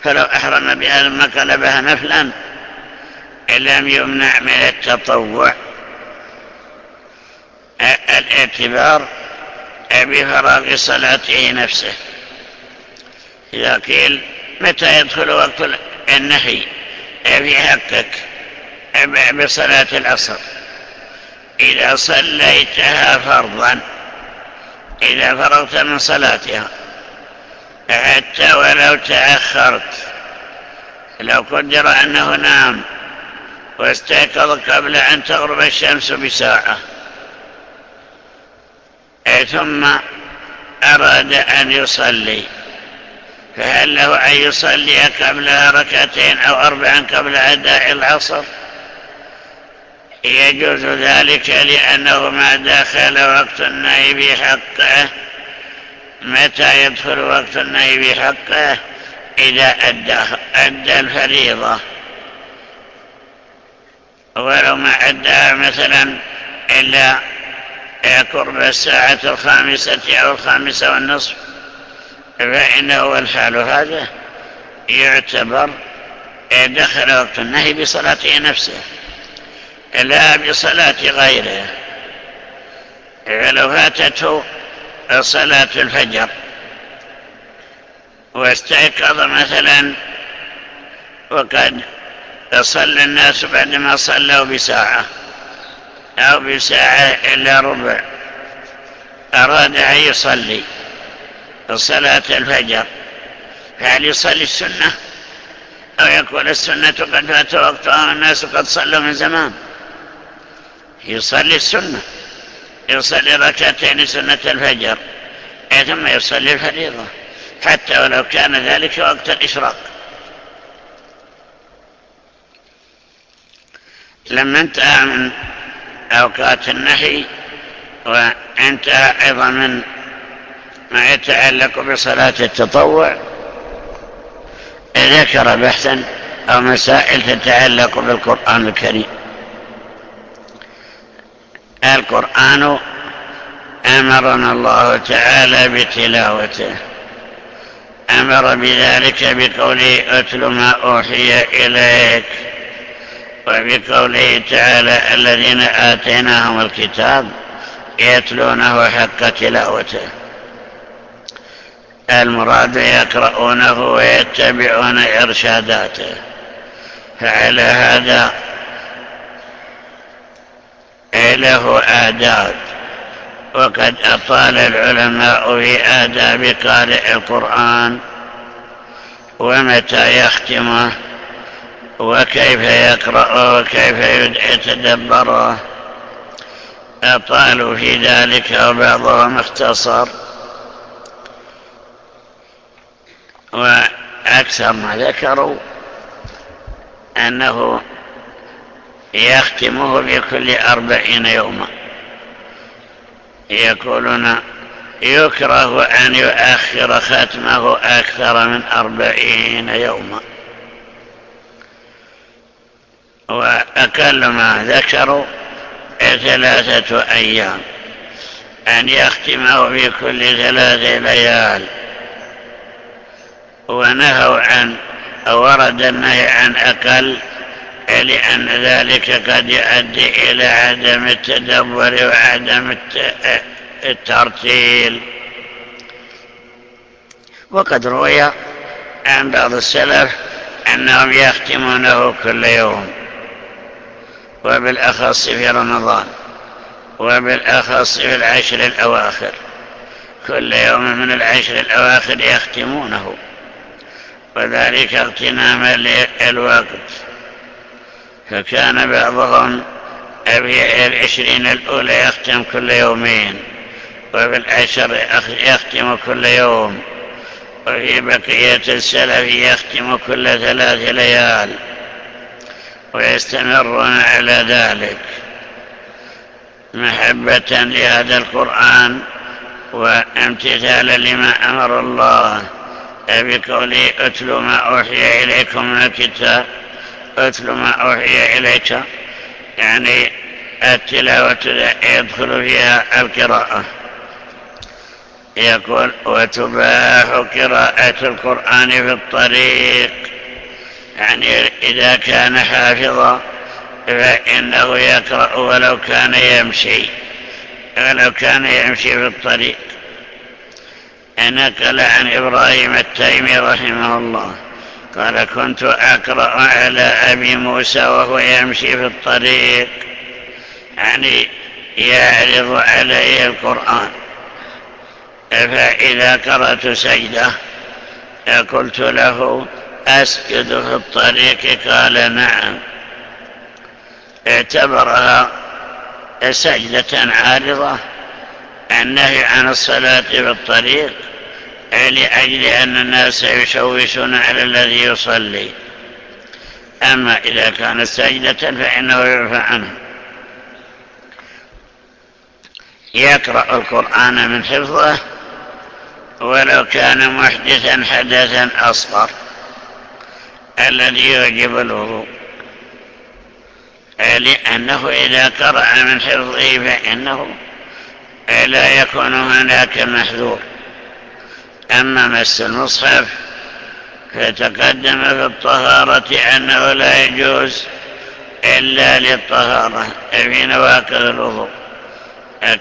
فلو أحرم بها لما قلبها نفلا لم يمنع من التطوع. الإعتبار بفراغ صلاته نفسه. إذا قيل متى يدخل وقت النهي في حقك بصلاة العصر. إذا صليتها فرضا. إذا فرغت من صلاتها. حتى ولو تأخرت. لو قدر أنه نام واستيقظ قبل أن تغرب الشمس بساعة. ثم أراد أن يصلي. فهل له أن يصلي قبلها ركعتين أو أربعا قبل أداء العصر؟ يجوز ذلك لأنه ما دخل وقت النهي بحقه متى يدخل وقت النهي بحقه إذا أدى, أدى الفريضة. ولو ما أدى مثلا إلا قرب الساعة الخامسة أو الخامسة والنصف فإنه الحال هذا يعتبر دخل وقت النهي بصلاته نفسه. لا بصلاة غيره. فلو فاتته صلاة الفجر. واستيقظ مثلا وقد صلى الناس بعدما صلوا بساعة أو بساعة إلا ربع. أراد أن يصلي صلاة الفجر. فهل يصلي السنة؟ أو يكون السنة قد فات وقتها الناس قد صلوا من زمان. يصلي السنة يصلي ركعتين سنة الفجر ثم يصلي الفريضة حتى ولو كان ذلك وقت الإشراق. لما انتهى من أوقات النهي وانتهى أيضا من ما يتعلق بصلاة التطوع ذكر بحثا أو مسائل تتعلق بالقرآن الكريم. القرآن أمرنا الله تعالى بتلاوته. أمر بذلك بقوله أتل ما أوحي إليك وبقوله تعالى الذين آتيناهم الكتاب يتلونه حق تلاوته. المراد يقرؤونه ويتبعون إرشاداته. فعلى هذا له آداب. وقد أطال العلماء في آداب قارئ القرآن ومتى يختمه وكيف يقرأه وكيف يتدبره أطالوا في ذلك وبعضهم اختصر. وأكثر ما ذكروا أنه يختمه بكل أربعين يوما. يقولون يكره أن يؤخر ختمه أكثر من أربعين يوما. وأقل ما ذكروا ثلاثة أيام. أن يختمه في كل ثلاث ليال. ونهوا عن ورد النهي عن أقل لأن ذلك قد يؤدي إلى عدم التدبر وعدم الترتيل. وقد روي عن بعض السلف أنهم يختمونه كل يوم وبالأخص في رمضان وبالأخص في العشر الأواخر. كل يوم من العشر الأواخر يختمونه وذلك اغتناما للوقت. فكان بعضهم في العشرين الأولى يختم كل يومين وفي العشر يختم كل يوم وفي بقية السلف يختم كل ثلاث ليال ويستمرون على ذلك. محبة لهذا القرآن وامتثالا لما أمر الله بقوله اتلوا ما أوحي إليكم من الكتاب اتل ما أوحي إليك يعني التلاوة يدخل فيها القراءة. يقول وتباح قراءة القرآن في الطريق. يعني إذا كان حافظا فإنه يقرأ ولو كان يمشي ولو كان يمشي في الطريق. نقل عن إبراهيم التيمي رحمه الله. قال كنت أقرأ على أبي موسى وهو يمشي في الطريق. يعني يعرض عليه القرآن. فإذا قرأت سجدة قلت له أسجد في الطريق. قال نعم. اعتبرها سجدة عارضة النهي عن الصلاة في الطريق. لأجل أن الناس يشوشون على الذي يصلي. أما إذا كانت سجدة فإنه يرفع عنه. يقرأ القرآن من حفظه ولو كان محدثا حدثا أصغر. الذي يوجب الوضوء. لأنه إذا قرأ من حفظه فإنه لا يكون هناك محذور. أما مس المصحف فتقدم في الطهارة أنه لا يجوز إلا للطهارة. في نواقض الوضوء.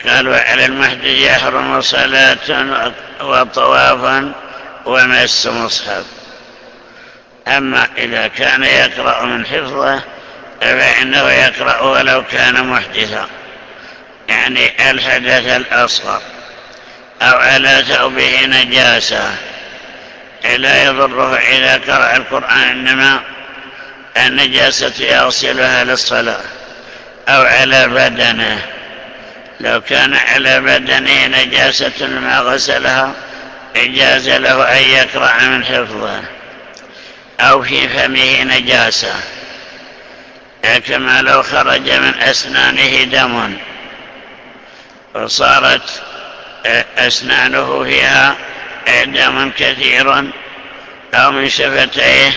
قالوا على المحدث يحرم صلاة وطوافا ومس مصحف. أما إذا كان يقرأ من حفظه فإنه يقرأ ولو كان محدثا. يعني الحدث الأصغر. أو على ثوبه نجاسة. لا يضره إذا قرأ القرآن إنما النجاسة يغسلها للصلاة أو على بدنه. لو كان على بدنه نجاسة ما غسلها إجاز له أن يقرأ من حفظه أو في فمه نجاسة. كما لو خرج من أسنانه دم وصارت أسنانه فيها دم كثير أو من شفتيه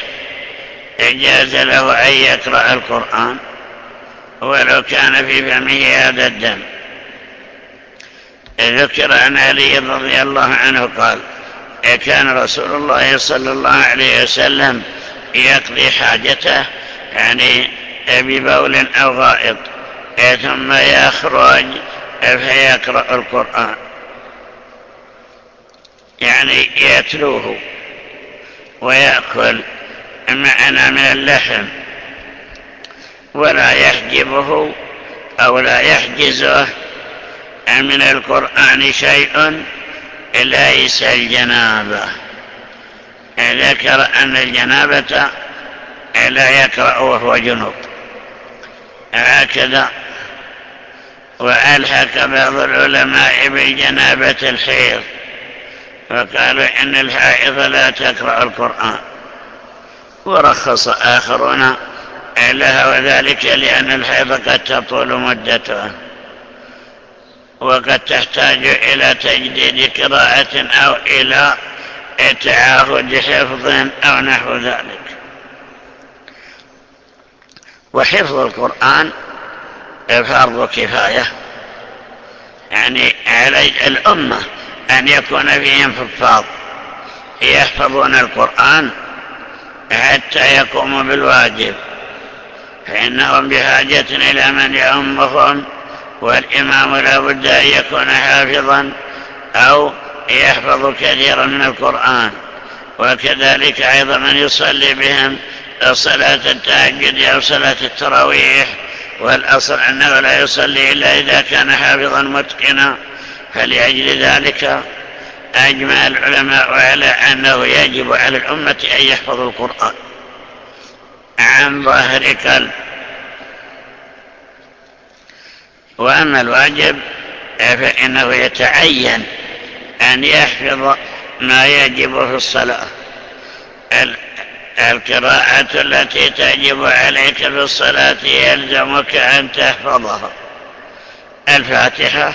إجاز له أن يقرأ القرآن ولو كان في فمه هذا الدم. ذكر عن علي رضي الله عنه قال كان رسول الله صلى الله عليه وسلم يقضي حاجته يعني ببول أو غائط ثم يخرج فيقرأ القرآن. يعني يتلوه ويأكل معنا من اللحم ولا يحجبه أو لا يحجزه من القرآن شيء ليس الجنابة. ذكر أن الجنابة لا يقرأ وهو جنوب هكذا وألحق بعض العلماء بالجنابة الحيض فقالوا إن الحائض لا تقرأ القرآن. ورخص آخرون لها وذلك لأن الحيض قد تطول مدتها وقد تحتاج إلى تجديد قراءة أو إلى تعاهد حفظ أو نحو ذلك. وحفظ القرآن فرض كفاية. يعني على الأمة أن يكون فيهم حفاظ يحفظون القرآن حتى يقوموا بالواجب. فإنهم بحاجة إلى من يأمهم والإمام لا بد أن يكون حافظا أو يحفظ كثيرا من القرآن. وكذلك أيضا من يصلي بهم صلاة التهجد أو صلاة التراويح والأصل أنه لا يصلي إلا إذا كان حافظا متقنا. فلأجل ذلك أجمع العلماء على أنه يجب على الأمة أن يحفظوا القرآن. عن ظاهر قلب وأما الواجب فإنه يتعين أن يحفظ ما يجب في الصلاة. القراءة التي تجب عليك في الصلاة يلزمك أن تحفظها. الفاتحة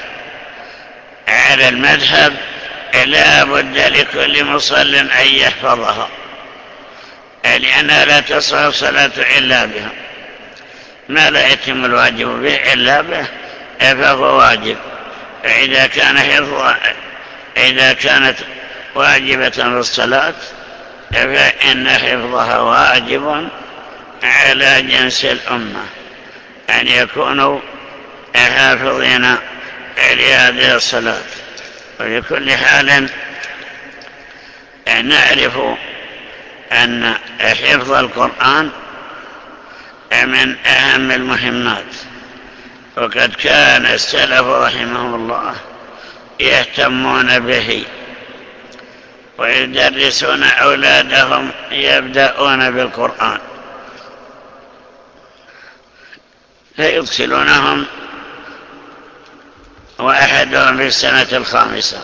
على المذهب لا بد لكل مصل أن يحفظها لأنها لا تصح الصلاة إلا بها. ما لا يتم الواجب به إلا به فهو واجب. فإذا كان حفظ إذا كانت واجبة في الصلاة فإن حفظها واجب على جنس الأمة أن يكونوا حافظين لهذه الصلاة. ولكل حال نعرف أن حفظ القرآن من أهم المهمات. وقد كان السلف رحمهم الله يهتمون به ويدرسون أولادهم يبدأون بالقرآن. فيدخلونهم وأحدهم في السنة الخامسة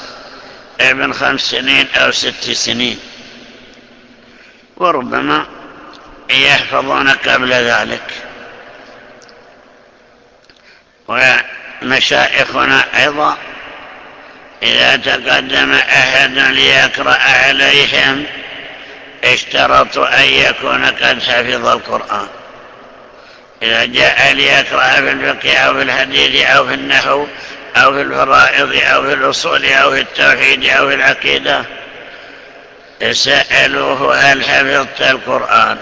ابن خمس سنين أو ست سنين. وربما يحفظون قبل ذلك. ومشائخنا أيضا إذا تقدم أحد ليقرأ عليهم اشترطوا أن يكون قد حفظ القرآن. إذا جاء ليقرأ في الفقه أو في الحديث أو في النحو أو في الفرائض أو في الأصول أو في التوحيد أو في العقيدة سألوه هل حفظت القرآن.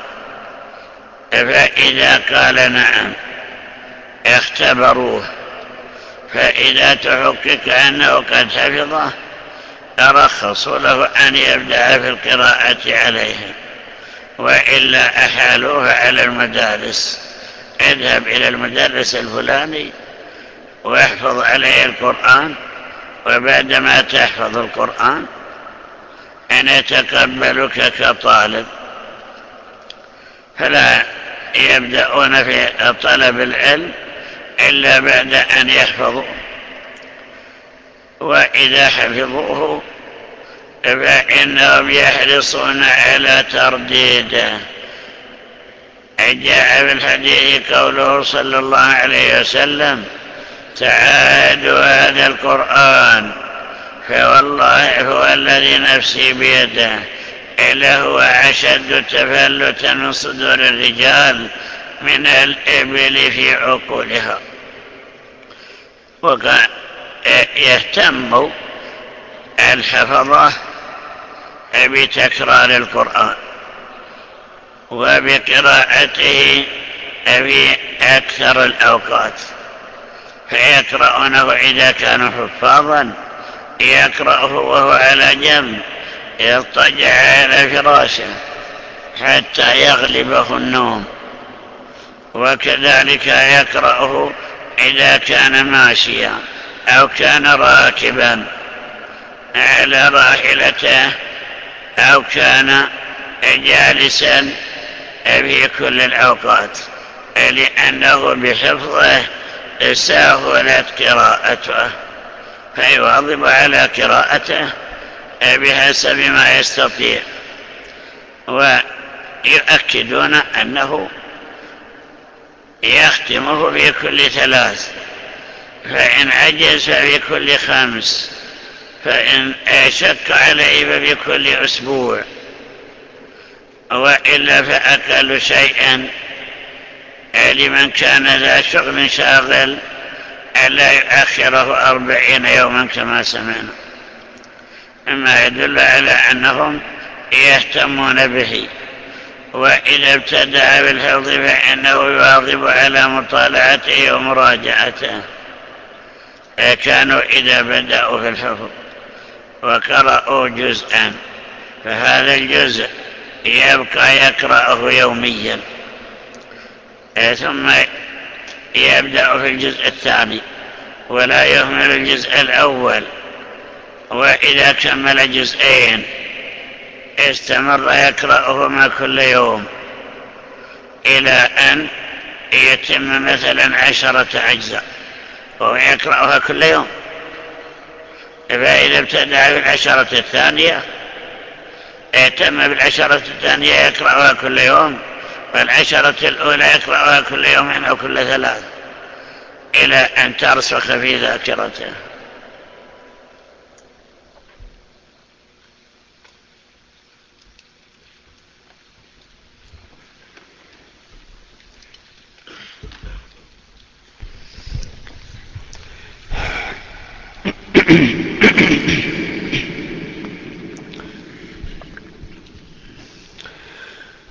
فإذا قال نعم اختبروه. فإذا تحقق أنه قد حفظه رخصوا له أن يبدأ في القراءة عليه. وإلا أحالوه على المدارس. اذهب إلى المدرس الفلاني واحفظ عليه القرآن وبعدما تحفظ القرآن أن يتقبلك كطالب. فلا يبدأون في طلب العلم إلا بعد أن يحفظوا وإذا حفظوه فإنهم يحرصون على ترديده جاء في الحديث قوله صلى الله عليه وسلم تعادوا هذا القرآن. فوالله هو الذي نفسي بيده. إلا هو أشد تفلتا من صدور الرجال من الإبل في عقولها. وكان يهتم الحفظة بتكرار القرآن. وبقراءته في أكثر الأوقات. فيقرأونه إذا كانوا حفاظا. يقرأه وهو على جنب يضطجع على فراشه حتى يغلبه النوم. وكذلك يقرأه إذا كان ماشيا أو كان راكبا على راحلته أو كان جالسا في كل الأوقات لأنه بحفظه سهلت قراءته فيواظب على قراءته بحسب ما يستطيع ويؤكدون أنه يختمه في كل ثلاث فإن عجز في كل خمس فإن شك عليه ففي كل أسبوع وإلا فأقل شيئا لمن كان ذا شغل شاغل ألا يؤخره أربعين يوما كما سمعنا. مما يدل على أنهم يهتمون به وإذا ابتدأ بالحفظ فإنه يواظب على مطالعته ومراجعته. كانوا إذا بدأوا في الحفظ وقرأوا جزءا فهذا الجزء يبقى يقرأه يوميا. ثم يبدأ في الجزء الثاني ولا يهمل الجزء الأول. وإذا كمل جزئين استمر يقرأهما كل يوم إلى أن يتم مثلا عشرة أجزاء وهو يقرأها كل يوم. فإذا ابتدع بالعشرة الثانية اهتم بالعشرة الثانية يقرأها كل يوم. والعشرة الأولى يقرأها كل يوم أو كل ثلاث إلى أن ترسخ في ذاكرته.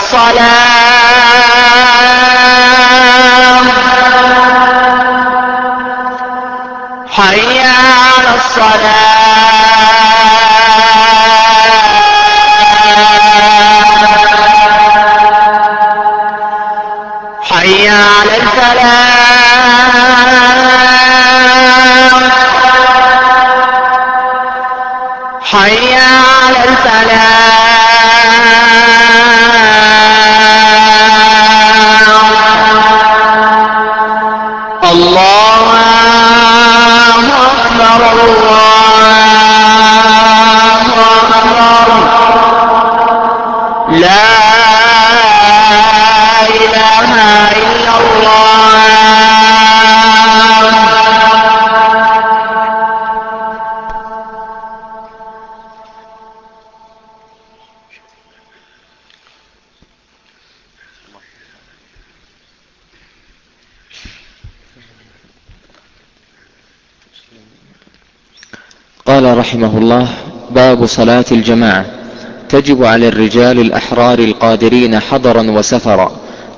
الصلاة صلاة الجماعة. تجب على الرجال الأحرار القادرين حضرا وسفرا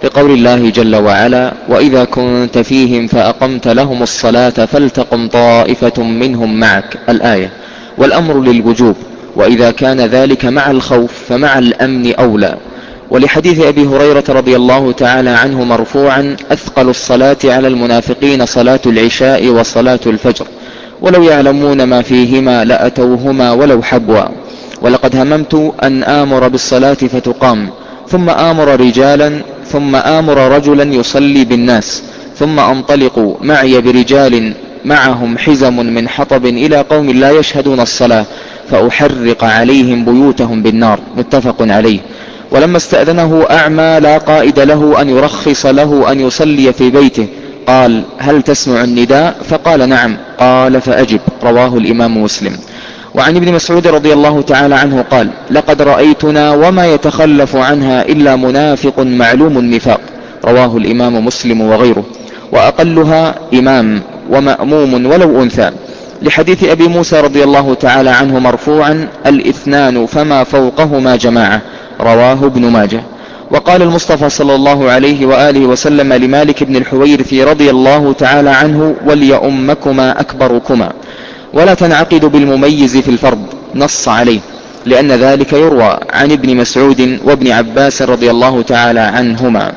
لقول الله جل وعلا وإذا كنت فيهم فأقمت لهم الصلاة فلتقم طائفة منهم معك. الآية والأمر للوجوب وإذا كان ذلك مع الخوف فمع الأمن أولى. ولحديث أبي هريرة رضي الله تعالى عنه مرفوعا أثقل الصلاة على المنافقين صلاة العشاء وصلاة الفجر. ولو يعلمون ما فيهما لأتوهما ولو حبوا. ولقد هممت أن آمر بالصلاة فتقام ثم آمر رجالا ثم آمر رجلا يصلي بالناس ثم أنطلق معي برجال معهم حزم من حطب إلى قوم لا يشهدون الصلاة فأحرق عليهم بيوتهم بالنار. متفق عليه. ولما استأذنه أعمى لا قائد له أن يرخص له أن يصلي في بيته. قال هل تسمع النداء؟ فقال نعم. قال فأجب رواه الإمام مسلم. وعن ابن مسعود رضي الله تعالى عنه قال لقد رأيتنا وما يتخلف عنها إلا منافق معلوم النفاق. رواه الإمام مسلم وغيره. وأقلها إمام ومأموم ولو أنثى. لحديث أبي موسى رضي الله تعالى عنه مرفوعا الإثنان فما فوقهما جماعة. رواه ابن ماجه. وقال المصطفى صلى الله عليه وآله وسلم لمالك بن الحويرث رضي الله تعالى عنه وليؤمكما أكبركما ولا تنعقد بالمميز في الفرض نص عليه لأن ذلك يروى عن ابن مسعود وابن عباس رضي الله تعالى عنهما.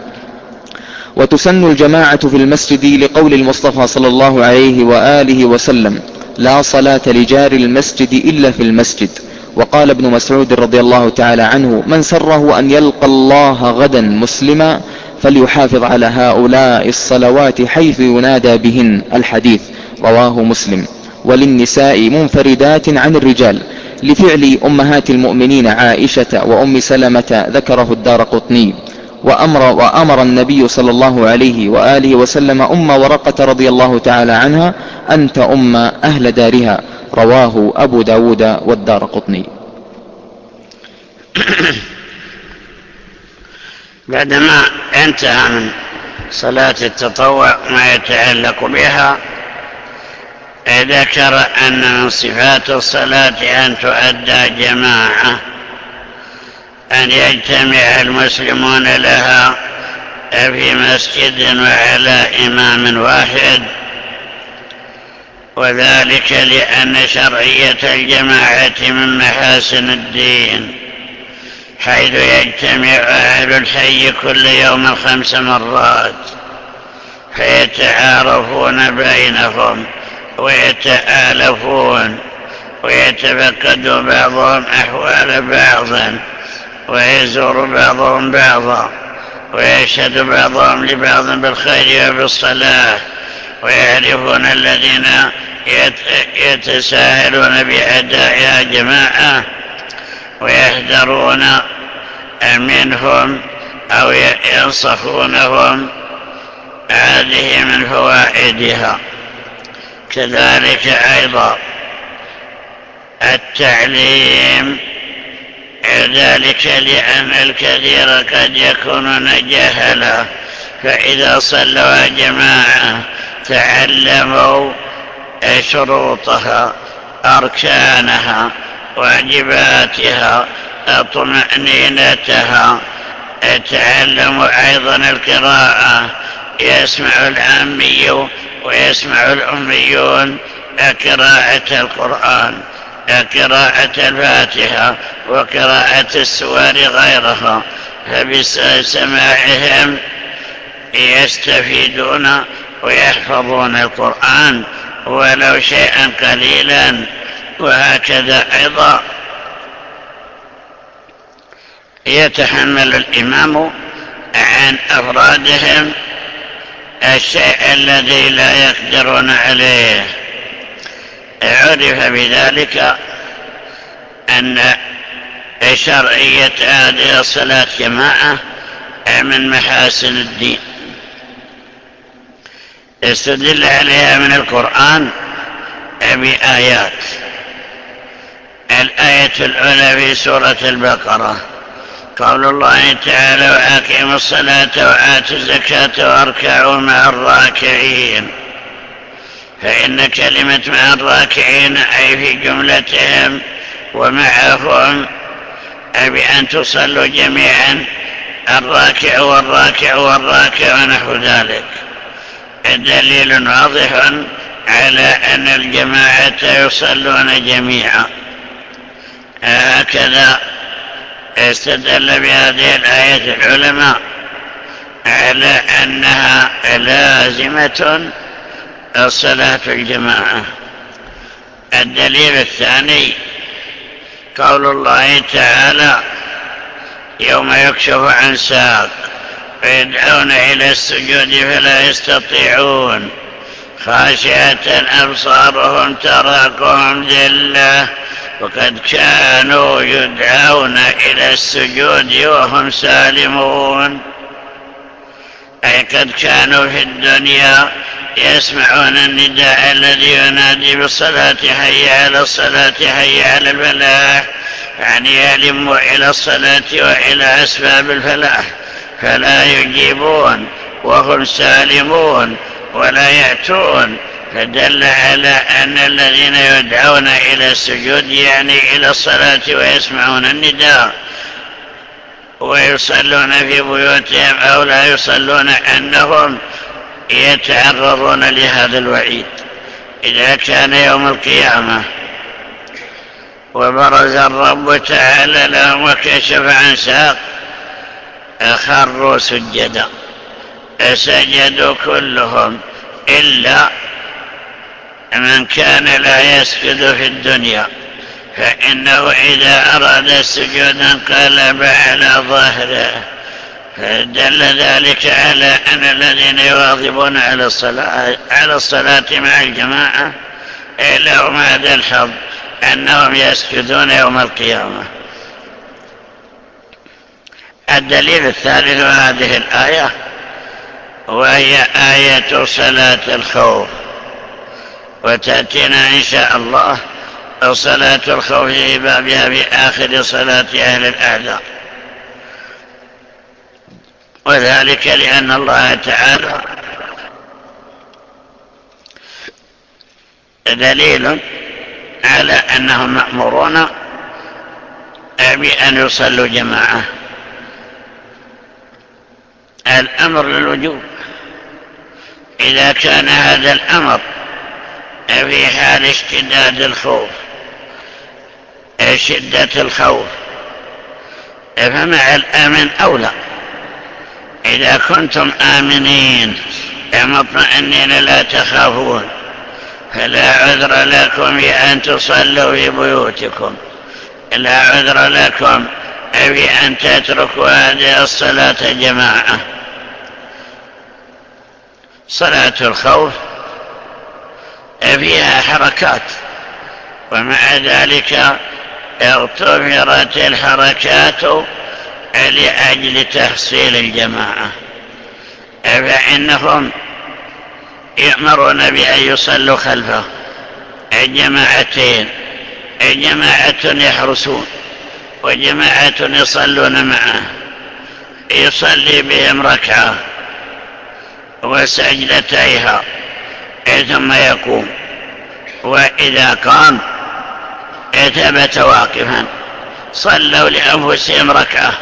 وتسن الجماعة في المسجد لقول المصطفى صلى الله عليه وآله وسلم لا صلاة لجار المسجد إلا في المسجد وقال ابن مسعود رضي الله تعالى عنه من سره أن يلقى الله غدا مسلما فليحافظ على هؤلاء الصلوات حيث ينادى بهن الحديث. رواه مسلم. وللنساء منفردات عن الرجال. لفعل أمهات المؤمنين عائشة وأم سلمة ذكره الدار قطني. وأمر, وأمر النبي صلى الله عليه وآله وسلم أم ورقة رضي الله تعالى عنها أن تأم أهل دارها. رواه أبو داود والدار قطني. بعدما انتهى من صلاة التطوع ما يتعلق بها ذكر أن من صفات الصلاة أن تؤدى جماعة أن يجتمع المسلمون لها في مسجد وعلى إمام واحد. وذلك لأن شرعية الجماعة من محاسن الدين حيث يجتمع أهل الحي كل يوم خمس مرات فيتعارفون بينهم ويتآلفون ويتفقد بعضهم أحوال بعض ويزور بعضهم بعضا ويشهد بعضهم لبعض بالخير وبالصلاح ويعرفون الذين يتساهلون بأدائها جماعة ويهدرون منهم أو ينصفونهم هذه من فوائدها. كذلك أيضا التعليم ذلك لأن الكثير قد يكونون جهلا فإذا صلوا جماعة تعلموا شروطها أركانها واجباتها طمأنينتها تعلموا أيضا القراءة يسمع العامي ويسمع الأميون قراءة القرآن قراءة الفاتحة وقراءة السور غيرها. فبسماعهم يستفيدون ويحفظون القرآن ولو شيئا قليلا وهكذا أيضا. يتحمل الإمام عن أفرادهم الشيء الذي لا يقدرون عليه. عرف بذلك أن شرعية هذه الصلاة جماعة من محاسن الدين. استدل عليها من القرآن بآيات الآية الأولى في سورة البقرة. قول الله تعالى وآكم الصلاة وآتوا الزكاة وأركعوا مع الراكعين. فإن كلمة مع الراكعين أي في جملتهم ومعهم بأن تصلوا جميعا الراكع والراكع والراكع ونحو ذلك. دليل واضح على أن الجماعة يصلون جميعا. هكذا استدل بهذه الآية العلماء على أنها لازمة الصلاة الجماعة. الدليل الثاني قول الله تعالى يوم يكشف عن ساق. ويدعون إلى السجود فلا يستطيعون. خاشعة أبصارهم تراكهم ذلة وقد كانوا يدعون إلى السجود وهم سالمون. أي قد كانوا في الدنيا يسمعون النداء الذي ينادي بالصلاة حي على الصلاة حي على الفلاح. يعني يلموا إلى الصلاة وإلى أسباب الفلاح. فلا يجيبون وهم سالمون ولا يأتون. فدل على أن الذين يدعون إلى السجود يعني إلى الصلاة ويسمعون النداء. ويصلون في بيوتهم أو لا يصلون أنهم يتعرضون لهذا الوعيد. إذا كان يوم القيامة وبرز الرب تعالى لهم وكشف عن ساق خروا سجدا. سجدوا كلهم إلا من كان لا يسجد في الدنيا. فإنه إذا أراد السجود انقلب على ظهره. فدل ذلك على أن الذين يواظبون على الصلاة, على الصلاة مع الجماعة لهم هذا الحظ أنهم يسجدون يوم القيامة. الدليل الثالث هذه الآية وهي آية صلاة الخوف. وتأتينا إن شاء الله صلاة الخوف في بابها في آخر صلاة أهل الأعداء. وذلك لأن الله تعالى دليل على أنهم مأمورون بأن يصلوا جماعة. الأمر للوجوب. إذا كان هذا الأمر في حال اشتداد الخوف شدة الخوف فمع الأمن أولى. إذا كنتم آمنين مطمئنين لا تخافون فلا عذر لكم بأن تصلوا في بيوتكم. لا عذر لكم بأن تتركوا هذه الصلاة جماعة. صلاة الخوف فيها حركات ومع ذلك اغتفرت الحركات لأجل تحصيل الجماعة. فإنهم يأمرون بأن يصلوا خلفه. جماعتين جماعة يحرسون. وجماعة يصلون معه. يصلي بهم ركعة وسجدتيها ثم يقوم. وإذا قام ثبت واقفا. صلوا لأنفسهم ركعة.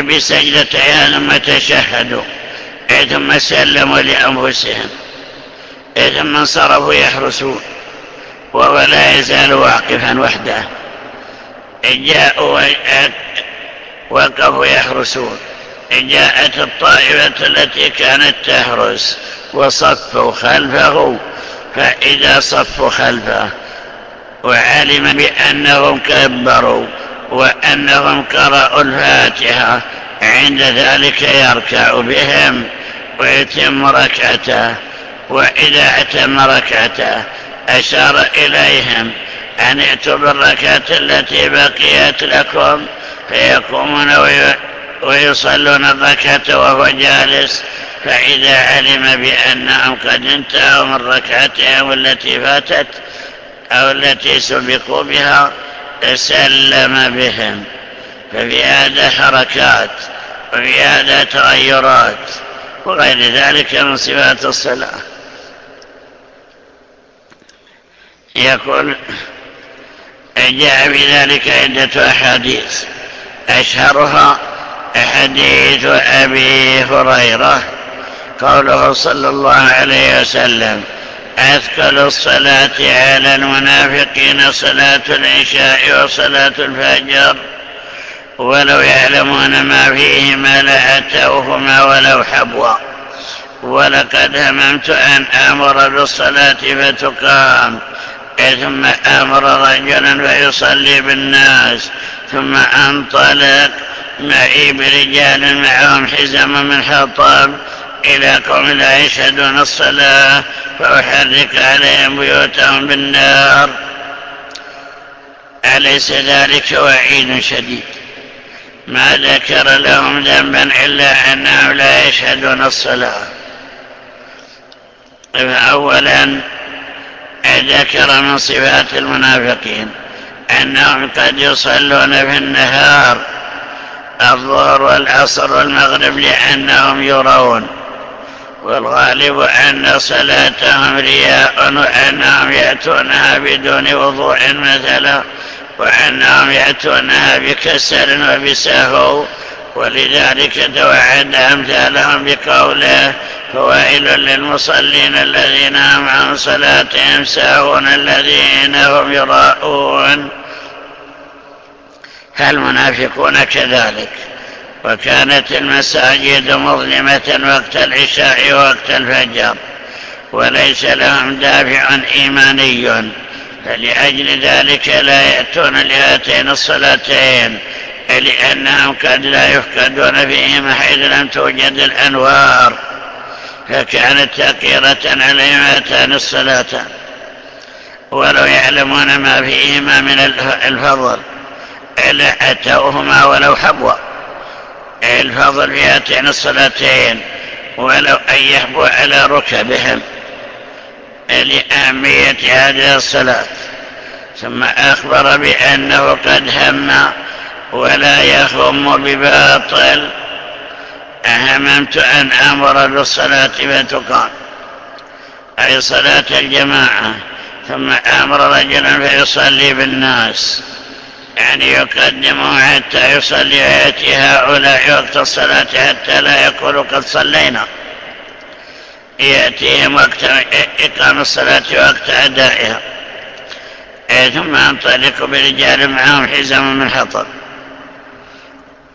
بسجدتها ثم تشهدوا. ثم سلموا لأنفسهم. ثم انصرفوا يحرسون. وهو لا يزال واقفا وحده. جاءوا وقفوا يحرسون. جاءت الطائفة التي كانت تحرس وصفوا خلفه فإذا صفوا خلفه وعلم بأنهم كبروا وأنهم قرأوا الفاتحة عند ذلك يركع بهم ويتم ركعته. وإذا أتم ركعته أشار إليهم أن ائتوا بالركعة التي بقيت لكم فيقومون ويصلون الركعة وهو جالس. فإذا علم بأنهم قد انتهوا من ركعتهم التي فاتت أو التي سبقوا بها سلم بهم. ففي هذا حركات وفي هذا تغيرات وغير ذلك من صفات الصلاة. يقول جاء بذلك عدة أحاديث. أشهرها حديث أبي هريرة قوله صلى الله عليه وسلم أثقل الصلاة على المنافقين صلاة العشاء وصلاة الفجر ولو يعلمون ما فيهما لأتوهما ولو حبوا. ولقد هممت أن آمر بالصلاة فتقام. ثم آمر رجلا فيصلي بالناس ثم أنطلق معي برجال معهم حزم من حطب إلى قوم لا يشهدون الصلاة فأحرك عليهم بيوتهم بالنار. أليس ذلك وعيد شديد؟ ما ذكر لهم ذنبا إلا أنهم لا يشهدون الصلاة. فأولا ذكر من صفات المنافقين أنهم قد يصلون في النهار الظهر والعصر والمغرب لأنهم يرون والغالب أن صلاتهم رياء وأنهم يأتونها بدون وضوء مثلا وأنهم يأتونها بكسر وبسهو ولذلك توعد أمثالهم بقوله فوائل للمصلين الذين هم عن صلاتهم ساهون الذين هم يراءون. فالمنافقون كذلك؟ وكانت المساجد مظلمة وقت العشاء ووقت الفجر وليس لهم دافع إيماني فلأجل ذلك لا يأتون لهاتين الصلاتين. لأنهم قد لا يفقدون فيهما حيث لم توجد الأنوار فكانت تقيرة عليهم هاتان الصلاتان ولو يعلمون ما فيهما من الفضل إلا أتوهما ولو حبوا. الفضل في هاتين الصلاتين ولو أن يحبوا على ركبهم لأهمية هذه الصلاة. ثم أخبر بأنه قد هم ولا يخم بباطل. أهممت أن أمر بالصلاة فتقام أي صلاة الجماعة. ثم أمر رجلا فيصلي بالناس. يعني يقدمه حتى يصلي ويأتي هؤلاء وقت الصلاة حتى لا يقول قد صلينا. يأتيهم وقت إقام الصلاة وقت أدائها. ثم أنطلق برجال معهم حزم من حطب.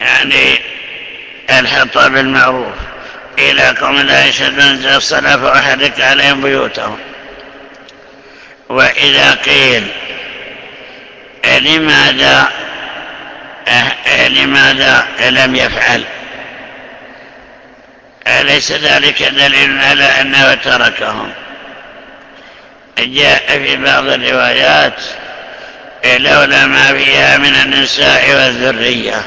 يعني الحطب المعروف. إلى قوم لا يشهدون الصلاة فأحرك عليهم بيوتهم. وإذا قيل لماذا لماذا لم يفعل؟ أليس ذلك دليل على أنه تركهم؟ جاء في بعض الروايات لولا ما فيها من النساء والذرية.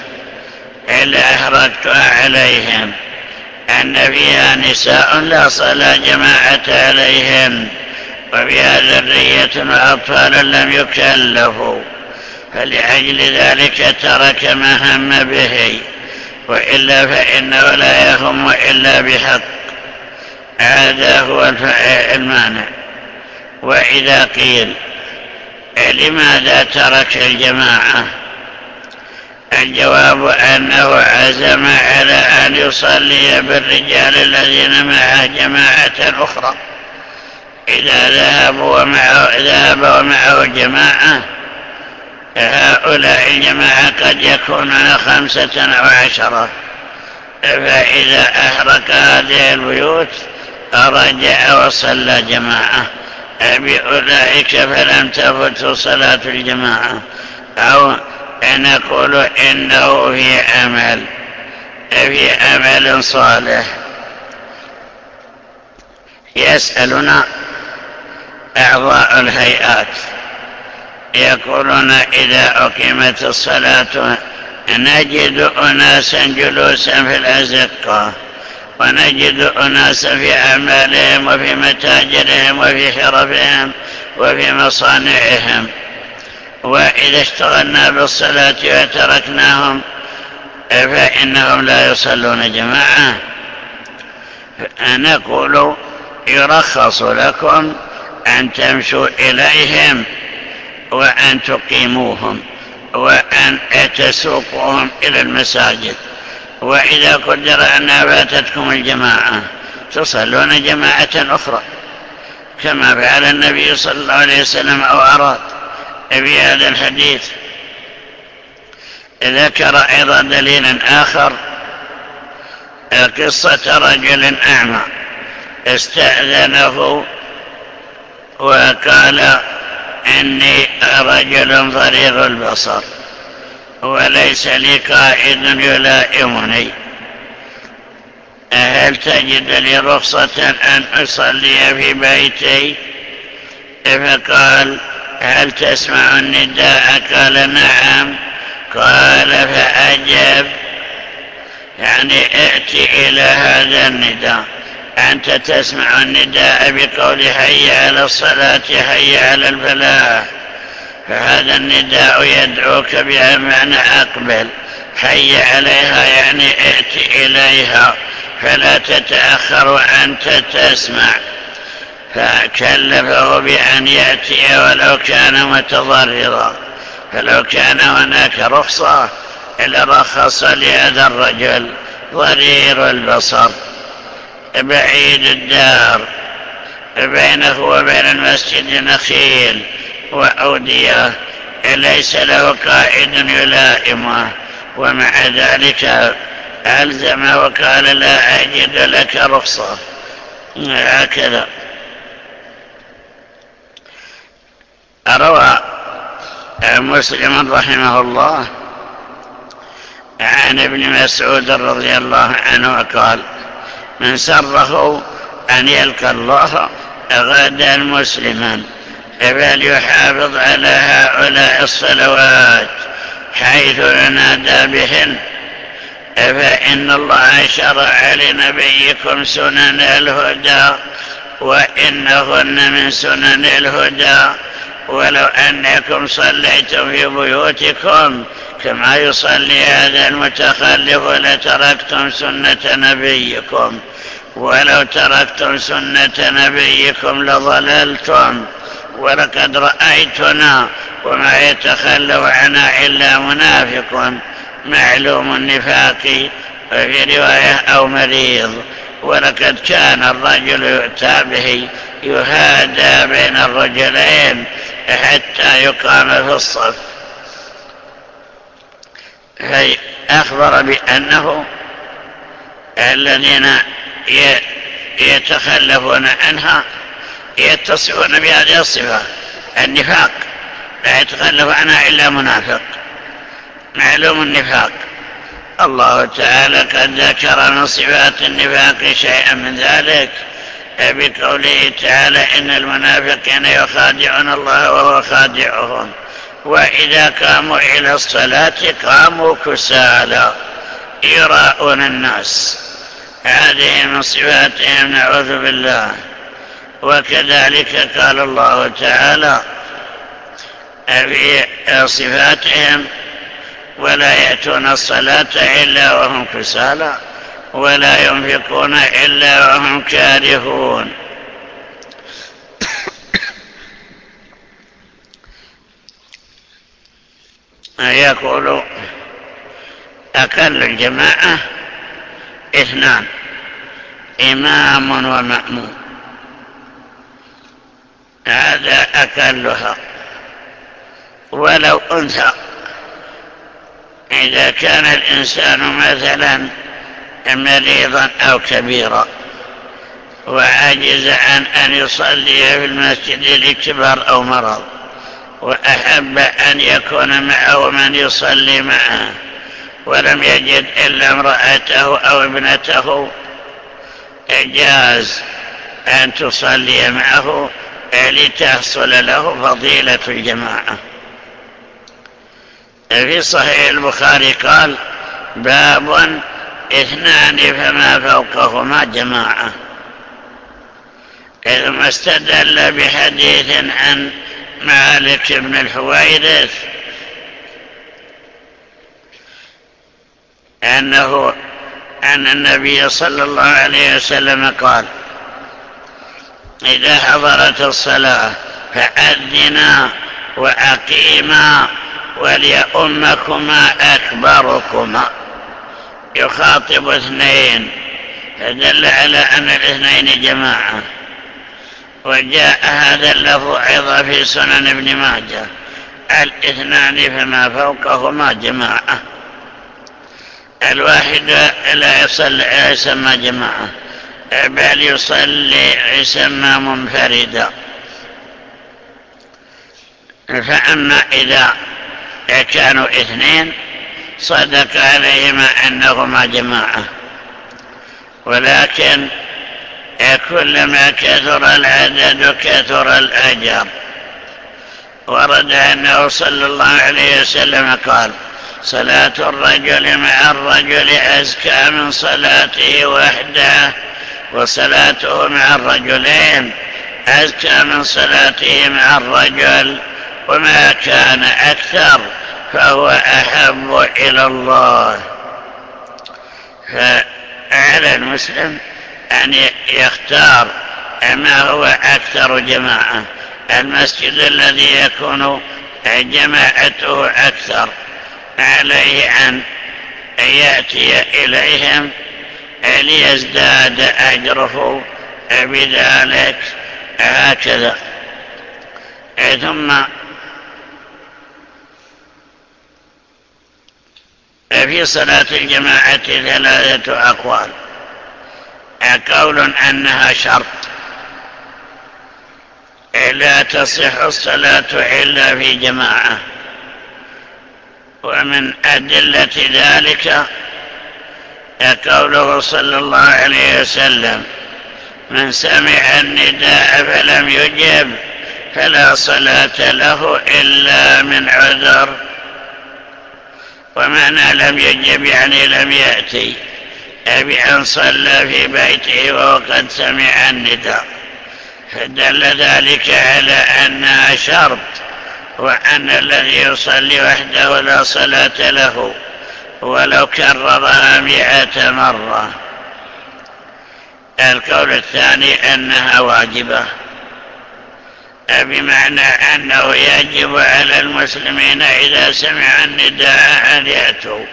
إلا أحرقتها عليهم. أن فيها نساء لا صلى جماعة عليهن وفيها ذرية وأطفال لم يكلفوا. فلأجل ذلك ترك ما هم به. وإلا فإنه لا يهم إلا بحق. هذا هو المانع. وإذا قيل لماذا ترك الجماعة؟ الجواب أنه عزم على أن يصلي بالرجال الذين معه جماعة أخرى. إذا ذهب ومعه, ذهب ومعه جماعة هؤلاء الجماعة قد يكونون خمسة أو عشرة. فإذا أحرق هذه البيوت رجع وصلى جماعة. بأولئك فلم تفت صلاة الجماعة. أو نقول إنه في أمل في أمل صالح. يسألنا أعضاء الهيئات يقولون إذا أقيمت الصلاة نجد أناسا جلوسا في الأزقة ونجد أناسا في أعمالهم وفي متاجرهم وفي حرفهم وفي مصانعهم. وإذا اشتغلنا بالصلاة وتركناهم. فإنهم لا يصلون جماعة. نقول يرخص لكم أن تمشوا إليهم وأن تقيموهم وأن تسوقوهم إلى المساجد. وإذا قدر أن فاتتكم الجماعة تصلون جماعة أخرى كما فعل النبي صلى الله عليه وسلم أو أراد. في هذا الحديث. ذكر أيضا دليلا آخر قصة رجل أعمى استأذنه وقال إني رجل ضرير البصر وليس لي قائد يلائمني. هل تجد لي رخصة أن أصلي في بيتي؟ فقال هل تسمع النداء قال نعم. قال فأجب. يعني ائتي إلى هذا النداء. أنت تسمع النداء بقول حي على الصلاة حي على الفلاح. فهذا النداء يدعوك بمعنى أقبل. حي عليها يعني ائت إليها. فلا تتأخر وأنت تسمع. فكلفه بأن يأتي ولو كان متضررا. فلو كان هناك رخصة لرخص لهذا الرجل ضرير البصر. بعيد الدار بينه وبين المسجد نخيل وأودية. ليس له قائد يلائمه ومع ذلك ألزم وقال لا أجد لك رخصة. هكذا. روى مسلم رحمه الله عن ابن مسعود رضي الله عنه قال من سره أن يلقى الله غدا مسلما فليحافظ على هؤلاء الصلوات حيث ينادى بهن. فإن الله شرع لنبيكم سنن الهدى وإنهن من سنن الهدى ولو أنكم صليتم في بيوتكم كما يصلي هذا المتخلف لتركتم سنة نبيكم. ولو تركتم سنة نبيكم لضللتم. ولقد رأيتنا وما يتخلف عنا إلا منافق. معلوم النفاق وفي رواية أو مريض. ولقد كان الرجل يؤتى به يهادى بين الرجلين. حتى يقام في الصف. فأخبر بأنه الذين يتخلفون عنها يتصفون بهذه الصفة النفاق. لا يتخلف عنها إلا منافق معلوم النفاق. الله تعالى قد ذكر من صفات النفاق شيئا من ذلك. بقوله تعالى إن المنافقين يخادعون الله وهو خادعهم. وإذا قاموا إلى الصلاة قاموا كسالى. يراءون الناس. هذه من صفاتهم نعوذ بالله. وكذلك قال الله تعالى في صفاتهم ولا يأتون الصلاة إلا وهم كسالى. ولا ينفقون إلا وهم كارهون. يقول أقل الجماعة اثنان إمام ومأمون هذا أقلها ولو أنثى. إذا كان الإنسان مثلا مريضا أو كبيرا. وعجز عن أن يصلي في المسجد لكبر أو مرض. وأحب أن يكون معه من يصلي معه. ولم يجد إلا امرأته أو ابنته. جاز أن تصلي معه لتحصل له فضيلة الجماعة. في صحيح البخاري قال باب اثنان فما فوقهما جماعة. ثم استدل بحديث عن مالك بن الحويرث أنه أن النبي صلى الله عليه وسلم قال إذا حضرت الصلاة فأذنا وأقيما وليؤمكما أكبركما. يخاطب اثنين فدل على أن الاثنين جماعة. وجاء هذا اللفظ أيضا في سنن ابن ماجه الاثنان فما فوقهما جماعة. الواحد لا يصلي يسمى جماعة بل يصلي يسمى منفردا. فأما إذا كانوا اثنين صدق عليهما أنهما جماعة. ولكن كلما كثر العدد كثر الأجر. ورد أنه صلى الله عليه وسلم قال صلاة الرجل مع الرجل أزكى من صلاته وحده وصلاته مع الرجلين أزكى من صلاته مع الرجل وما كان أكثر. فهو أحب إلى الله. فعلى المسلم أن يختار ما هو أكثر جماعة. المسجد الذي يكون جماعته أكثر. عليه أن يأتي إليهم ليزداد أجره بذلك. هكذا. ثم في صلاة الجماعة ثلاثة أقوال. قول أنها شرط. لا تصح الصلاة إلا في جماعة. ومن أدلة ذلك قوله صلى الله عليه وسلم من سمع النداء فلم يجب فلا صلاة له إلا من عذر ومعنى لم يجب يعني لم يأتي. أبي أن صلى في بيته وهو قد سمع النداء. فدل ذلك على أنها شرط وأن الذي يصلي وحده لا صلاة له ولو كررها مئة مرة. القول الثاني أنها واجبة. بمعنى أنه يجب على المسلمين إذا سمع النداء أن يأتوا.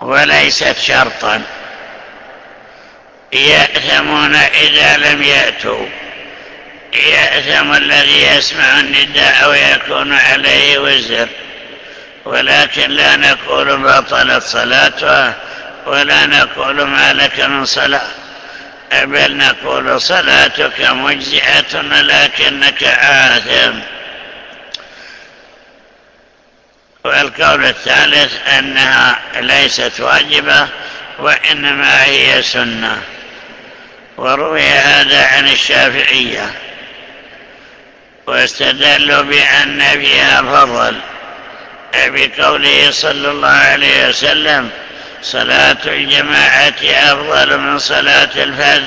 وليست شرطا. يأثمون إذا لم يأتوا. يأثم الذي يسمع النداء ويكون عليه وزر. ولكن لا نقول بطلت صلاته ولا نقول ما لك من صلاة. بل نقول صلاتك مجزئة لكنك آثم. والقول الثالث أنها ليست واجبة وإنما هي سنة. وروي هذا عن الشافعية. واستدلوا بأن فيها فضل. بقوله صلى الله عليه وسلم صلاة الجماعة أفضل من صلاة الفذ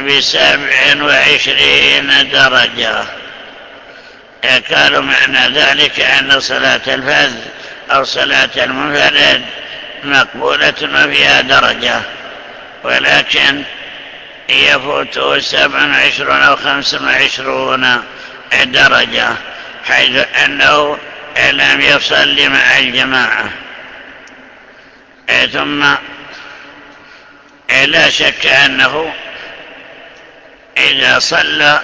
بسبع وعشرين درجة. قالوا معنى ذلك أن صلاة الفذ أو صلاة المنفرد مقبولة وفيها درجة ولكن يفوته سبع وعشرون أو خمس وعشرون درجة حيث أنه لم يصلي مع الجماعة. ثم لا شك أنه إذا صلى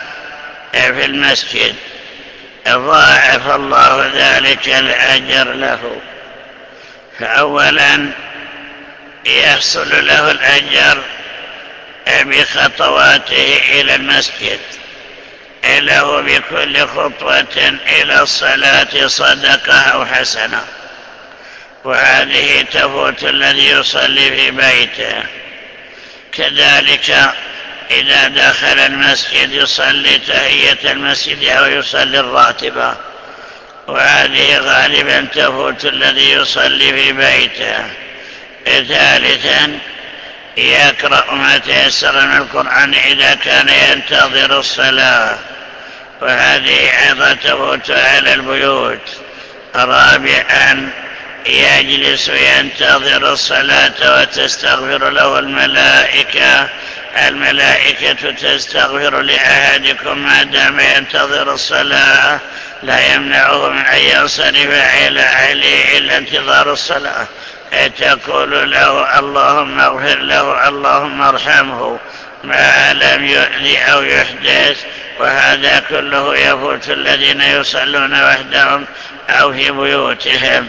في المسجد ضاعف الله ذلك الأجر له. فأولا يحصل له الأجر بخطواته إلى المسجد له بكل خطوة إلى الصلاة صدقة أو حسنة. وهذه تفوت الذي يصلي في بيته. كذلك إذا دخل المسجد يصلي تهية المسجد أو يصلي الراتبة وهذه غالبا تفوت الذي يصلي في بيته. ثالثا يقرأ ما تيسر من القرآن إذا كان ينتظر الصلاة. وهذه أيضا تفوت على البيوت. رابعا يجلس ينتظر الصلاة وتستغفر له الملائكة. الملائكة تستغفر لأحدكم ما دام ينتظر الصلاة. لا يمنعه من أن ينصرف عليه إلا انتظار الصلاة. تقول له اللهم اغفر له اللهم ارحمه. ما لم يؤذي أو يحدث. وهذا كله يفوت الذين يصلون وحدهم أو في بيوتهم.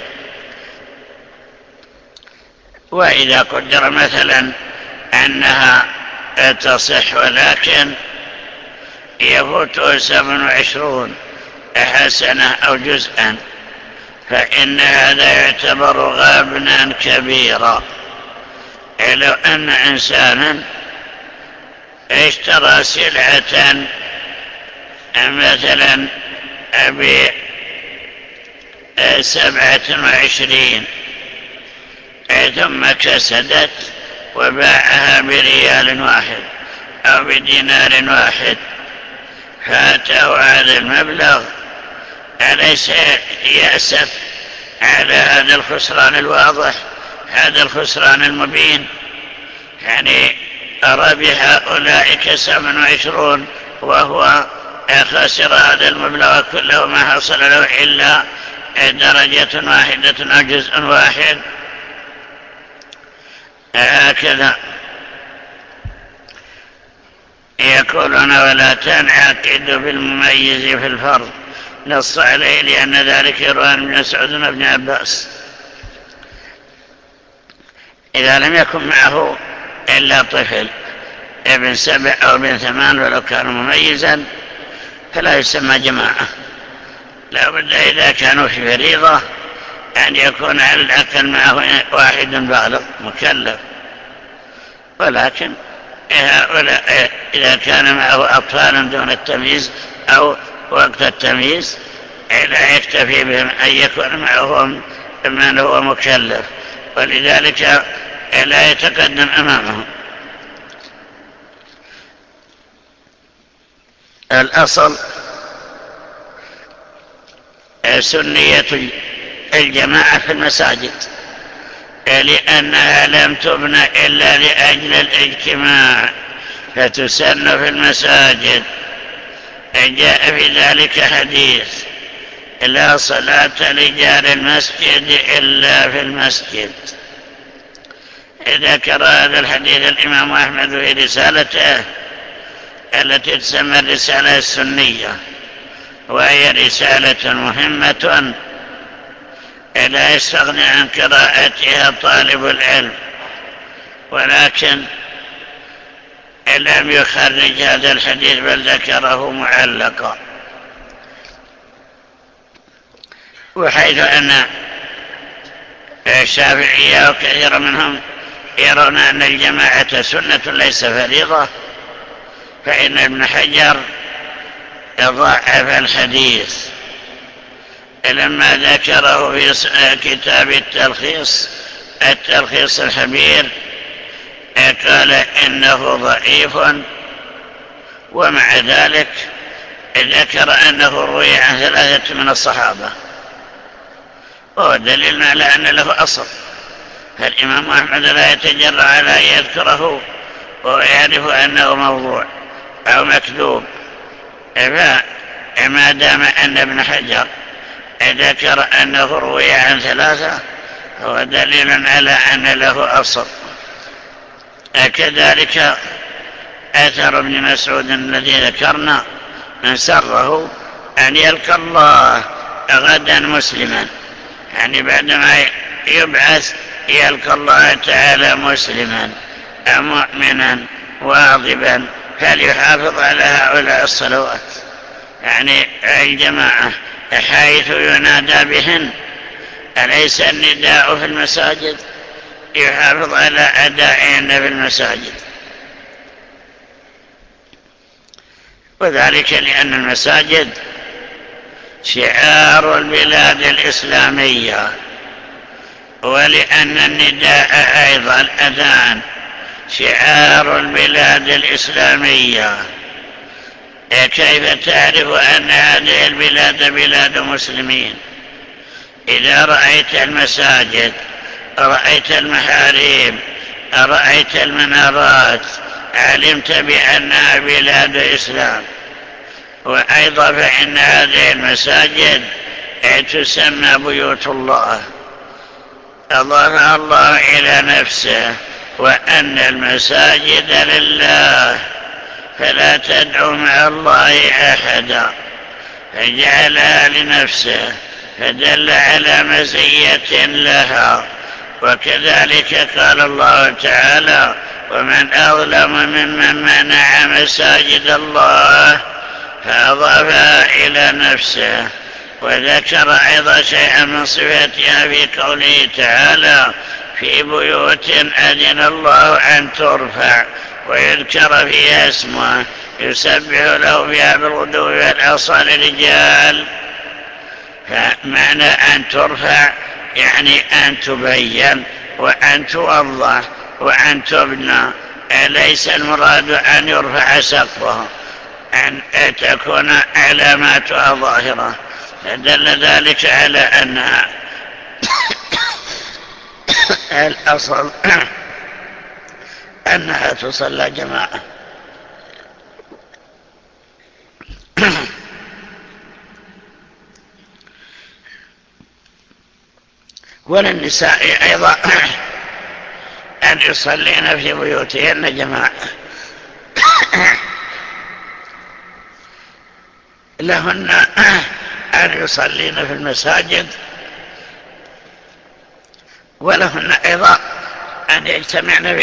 وإذا قدر مثلا أنها تصح ولكن يفوت سبع وعشرون حسنة أو جزءا فإن هذا يعتبر غابنا كبيرا. لو أن إنسانا اشترى سلعة مثلا بسبعة وعشرين ثم كسدت وباعها بريال واحد أو بدينار واحد. فاته هذا المبلغ أليس يأسف على هذا الخسران الواضح هذا الخسران المبين؟ يعني ربح أولئك سبع وعشرون وهو خسر هذا المبلغ كله ما حصل له إلا درجة واحدة أو جزء واحد. هكذا. يقولون ولا تنعقد بالمميز في الفرض. نص عليه لأن ذلك يروى من مسعود بن عباس. إذا لم يكن معه إلا طفل ابن سبع أو ابن ثمان ولو كان مميزا فلا يسمى جماعة. لا بد إذا كانوا في فريضة أن يكون على الأقل معه واحد بالغ مكلف. ولكن هؤلاء إذا كان معه أطفال دون التمييز أو وقت التمييز لا يكتفي بهم أن يكون معهم من هو مكلف. ولذلك لا يتقدم أمامهم الأصل سنية الجماعة في المساجد. لأنها لم تبنى إلا لأجل الاجتماع فتسن في المساجد. جاء في ذلك حديث لا صلاة لجار المسجد إلا في المسجد. ذكر هذا الحديث الإمام أحمد في رسالته التي تسمى الرسالة السنية وهي رسالة مهمة لا يستغني عن قراءتها طالب العلم. ولكن لم يخرج هذا الحديث بل ذكره معلقا. وحيث أن الشافعية وكثير منهم يرون أن الجماعة سنة ليس فريضة فإن ابن حجر ضعف الحديث. لما ذكره في كتاب التلخيص التلخيص الحبير قال إنه ضعيف ومع ذلك ذكر أنه روي عن ثلاثة من الصحابة. وهو دليل على أن له أصل. فالإمام أحمد لا يتجرع على أن يذكره ويعرف أنه موضوع أو مكذوب. فما دام أن ابن حجر ذكر أنه روي عن ثلاثة هو دليل على أن له أصل. كذلك أثر ابن مسعود الذي ذكرنا من سره أن يلقى الله غدا مسلما. يعني بعدما يبعث يلقى الله تعالى مسلما مؤمنا واضبا فليحافظ على هؤلاء الصلوات. يعني الجماعة حيث ينادى بهن أليس النداء في المساجد؟ يحافظ على أدائهن في المساجد. وذلك لأن المساجد شعار البلاد الإسلامية ولأن النداء أيضا أذان شعار البلاد الإسلامية. كيف تعرف أن هذه البلاد بلاد مسلمين؟ إذا رأيت المساجد رأيت المحاريب رأيت المنارات علمت بأنها بلاد إسلام. وأيضا فإن هذه المساجد تسمى بيوت الله. أضاف الله إلى نفسه وأن المساجد لله. فلا تدعو مع الله أحدا. فجعلها لنفسه فدل على مزية لها. وكذلك قال الله تعالى ومن أظلم ممن منع مساجد الله فأضافها إلى نفسه. وذكر أيضا شيئا من صفاتها في قوله تعالى في بيوت أذن الله أن ترفع ويذكر فيها أسمه يسبح له فيها بالغدو والأصال رجال. فمعنى أن ترفع يعني أن تبين وأن توضح وأن تبنى. ليس المراد أن يرفع سقفه؟ أن تكون علاماتها ظاهرة. دل ذلك على أنها الأصل أنها تصلى جماعة. وللنساء أيضا أن يصلين في بيوتهن جماعة. لهن أن يصلين في المساجد. ولهن أيضا أن يجتمعن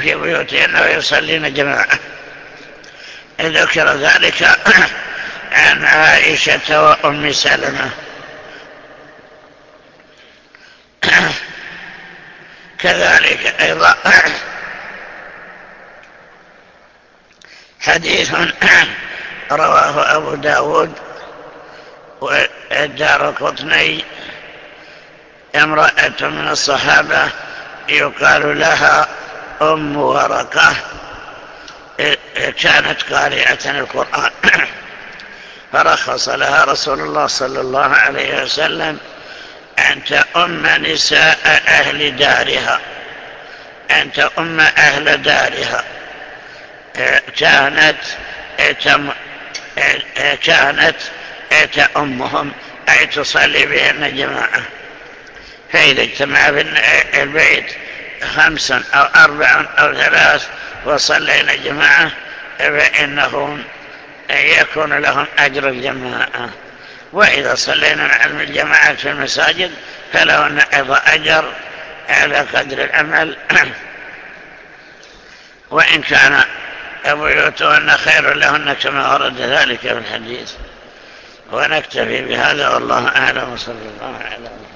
في بيوتهن ويصلين جماعة. ذكر ذلك عن عائشة وأم سلمة. كذلك أيضا حديث رواه أبو داود والدار قطني. امرأة من الصحابة يقال لها أم ورقة. كانت قارئة القرآن. فرخص لها رسول الله صلى الله عليه وسلم أن تأم نساء أهل دارها. أن تأم أهل دارها. كانت تم كانت تأمهم أي تصلي بهن جماعة. فإذا اجتمع في البيت خمس أو أربع أو ثلاث وصلينا جماعة فإنهم يكون لهم أجر الجماعة. وإذا صلينا مع الجماعة في المساجد فلهن أيضا أجر على قدر العمل. وإن كان بيوتهن خير لهن كما ورد ذلك في الحديث. ونكتفي بهذا والله أعلم. وصلى الله على محمد.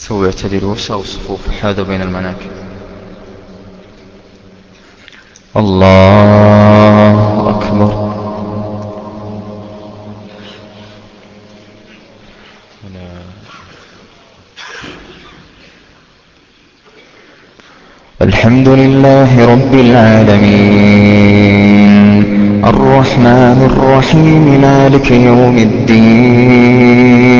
استووا اعتدلوا وسعوا الصفوف حاذوا بين المناكب. الله أكبر. الحمد لله رب العالمين. الرحمن الرحيم مالك يوم الدين.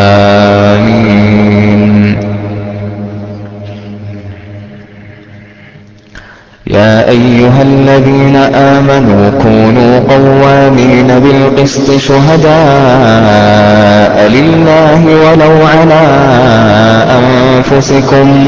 يا أيها الذين آمنوا كونوا قوامين بالقسط شهداء لله ولو على أنفسكم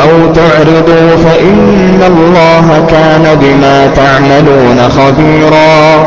أو تعرضوا فإن الله كان بما تعملون خبيرا.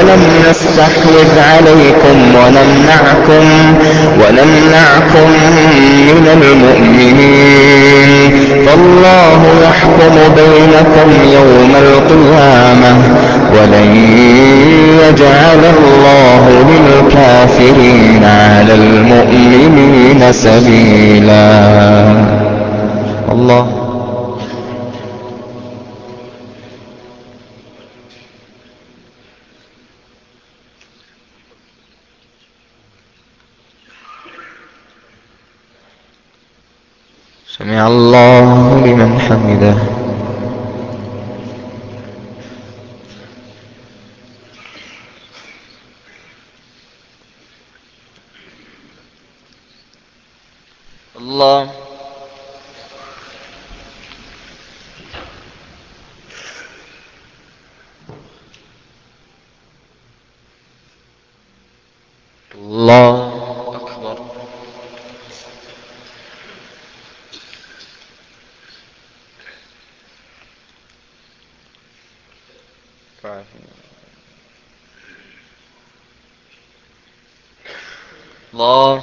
ألم نستحوذ عليكم ونمنعكم ونمنعكم من المؤمنين فالله يحكم بينكم يوم القيامة ولن يجعل الله للكافرين على المؤمنين سبيلا. الله سمع الله لمن حمده الله الله أكبر الله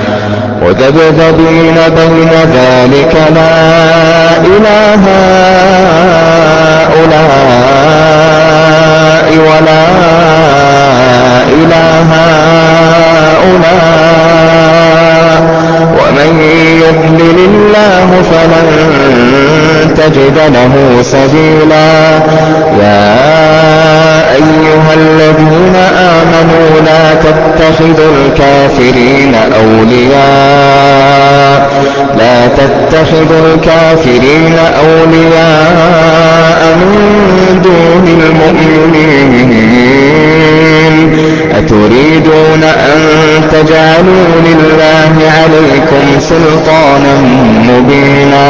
وذبذبين بين ذلك لا إله هؤلاء ولا إله هؤلاء ومن يضلل الله فلن تجد له سبيلا. يا أيها الذين تتخذوا الكافرين أولياء. لا تتخذوا الكافرين أولياء من دون المؤمنين. أتريدون أن تجعلوا لله عليكم سلطانا مبينا.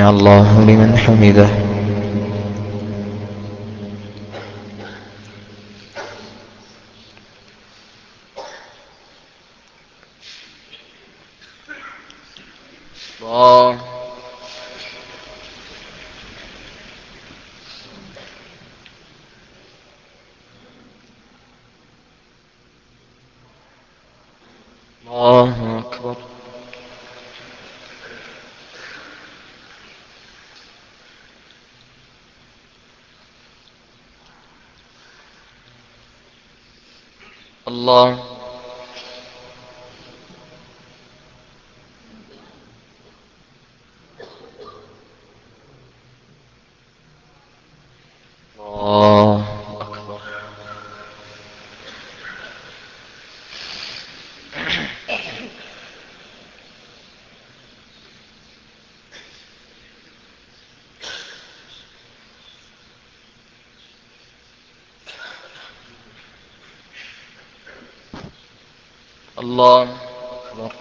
الله لمن حمده الله الله أكبر الله الله أكبر الله أكبر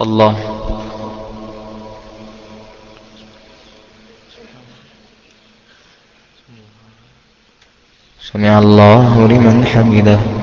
الله سمع الله لمن حمده.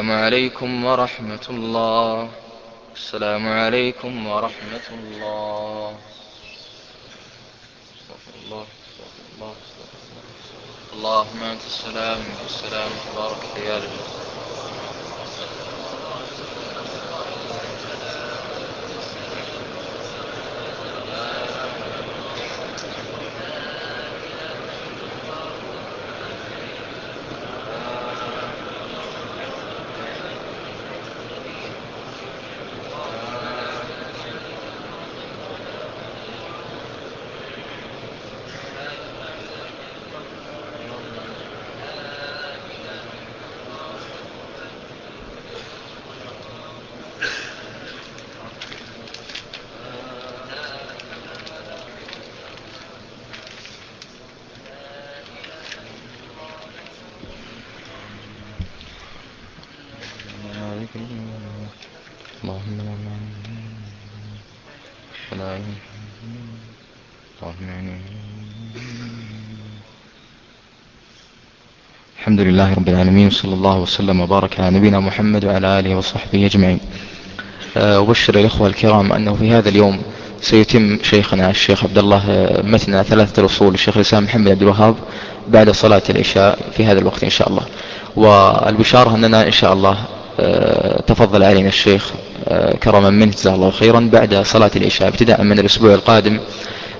السلام عليكم ورحمة الله. السلام عليكم ورحمة الله. الله اللهم أنت السلام وأنت السلام تبارك يا الله اللهم ولا اللهم الحمد لله رب العالمين وصلى الله وسلم وبارك على نبينا محمد وعلى آله وصحبه أجمعين. أبشر الإخوة الكرام أنه في هذا اليوم سيتم شيخنا الشيخ عبد الله متن ثلاثة الأصول الشيخ الإسلام محمد عبد الوهاب بعد صلاة العشاء في هذا الوقت إن شاء الله. والبشارة أننا إن شاء الله تفضل علينا الشيخ كرما منه جزاه الله خيرا بعد صلاة العشاء ابتداء من الأسبوع القادم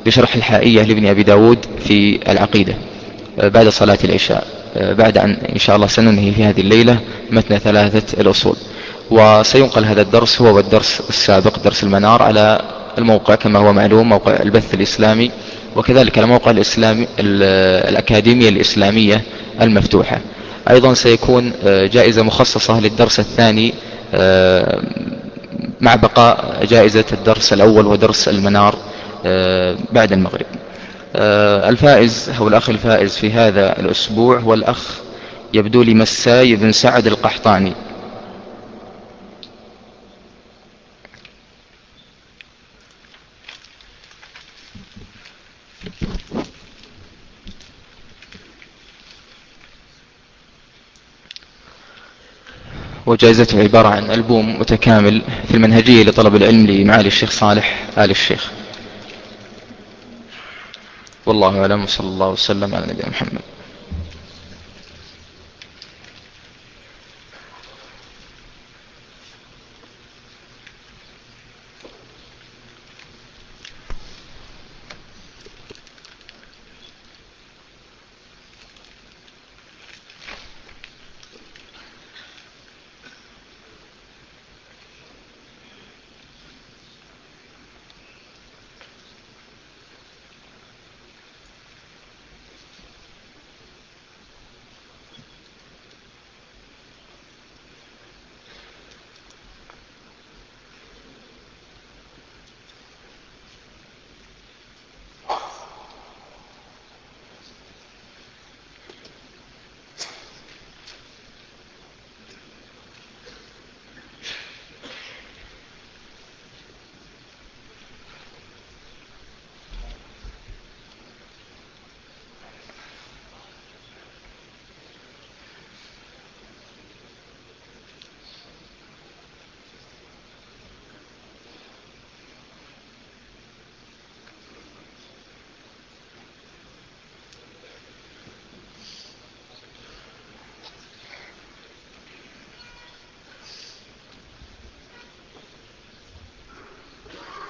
بشرح الحائية لابن أبي داود في العقيدة بعد صلاة العشاء. بعد أن إن شاء الله سننهي في هذه الليلة متن ثلاثة الأصول. وسينقل هذا الدرس هو والدرس السابق درس المنار على الموقع كما هو معلوم موقع البث الإسلامي وكذلك الموقع الإسلامي الأكاديمية الإسلامية المفتوحة. أيضا سيكون جائزة مخصصة للدرس الثاني مع بقاء جائزة الدرس الأول ودرس المنار بعد المغرب. الفائز هو الأخ الفائز في هذا الأسبوع هو الأخ يبدو لي مساي بن سعد القحطاني. وجائزته عبارة عن ألبوم متكامل في المنهجية لطلب العلم لمعالي الشيخ صالح آل الشيخ. والله أعلم وصلى الله وسلم على نبينا محمد.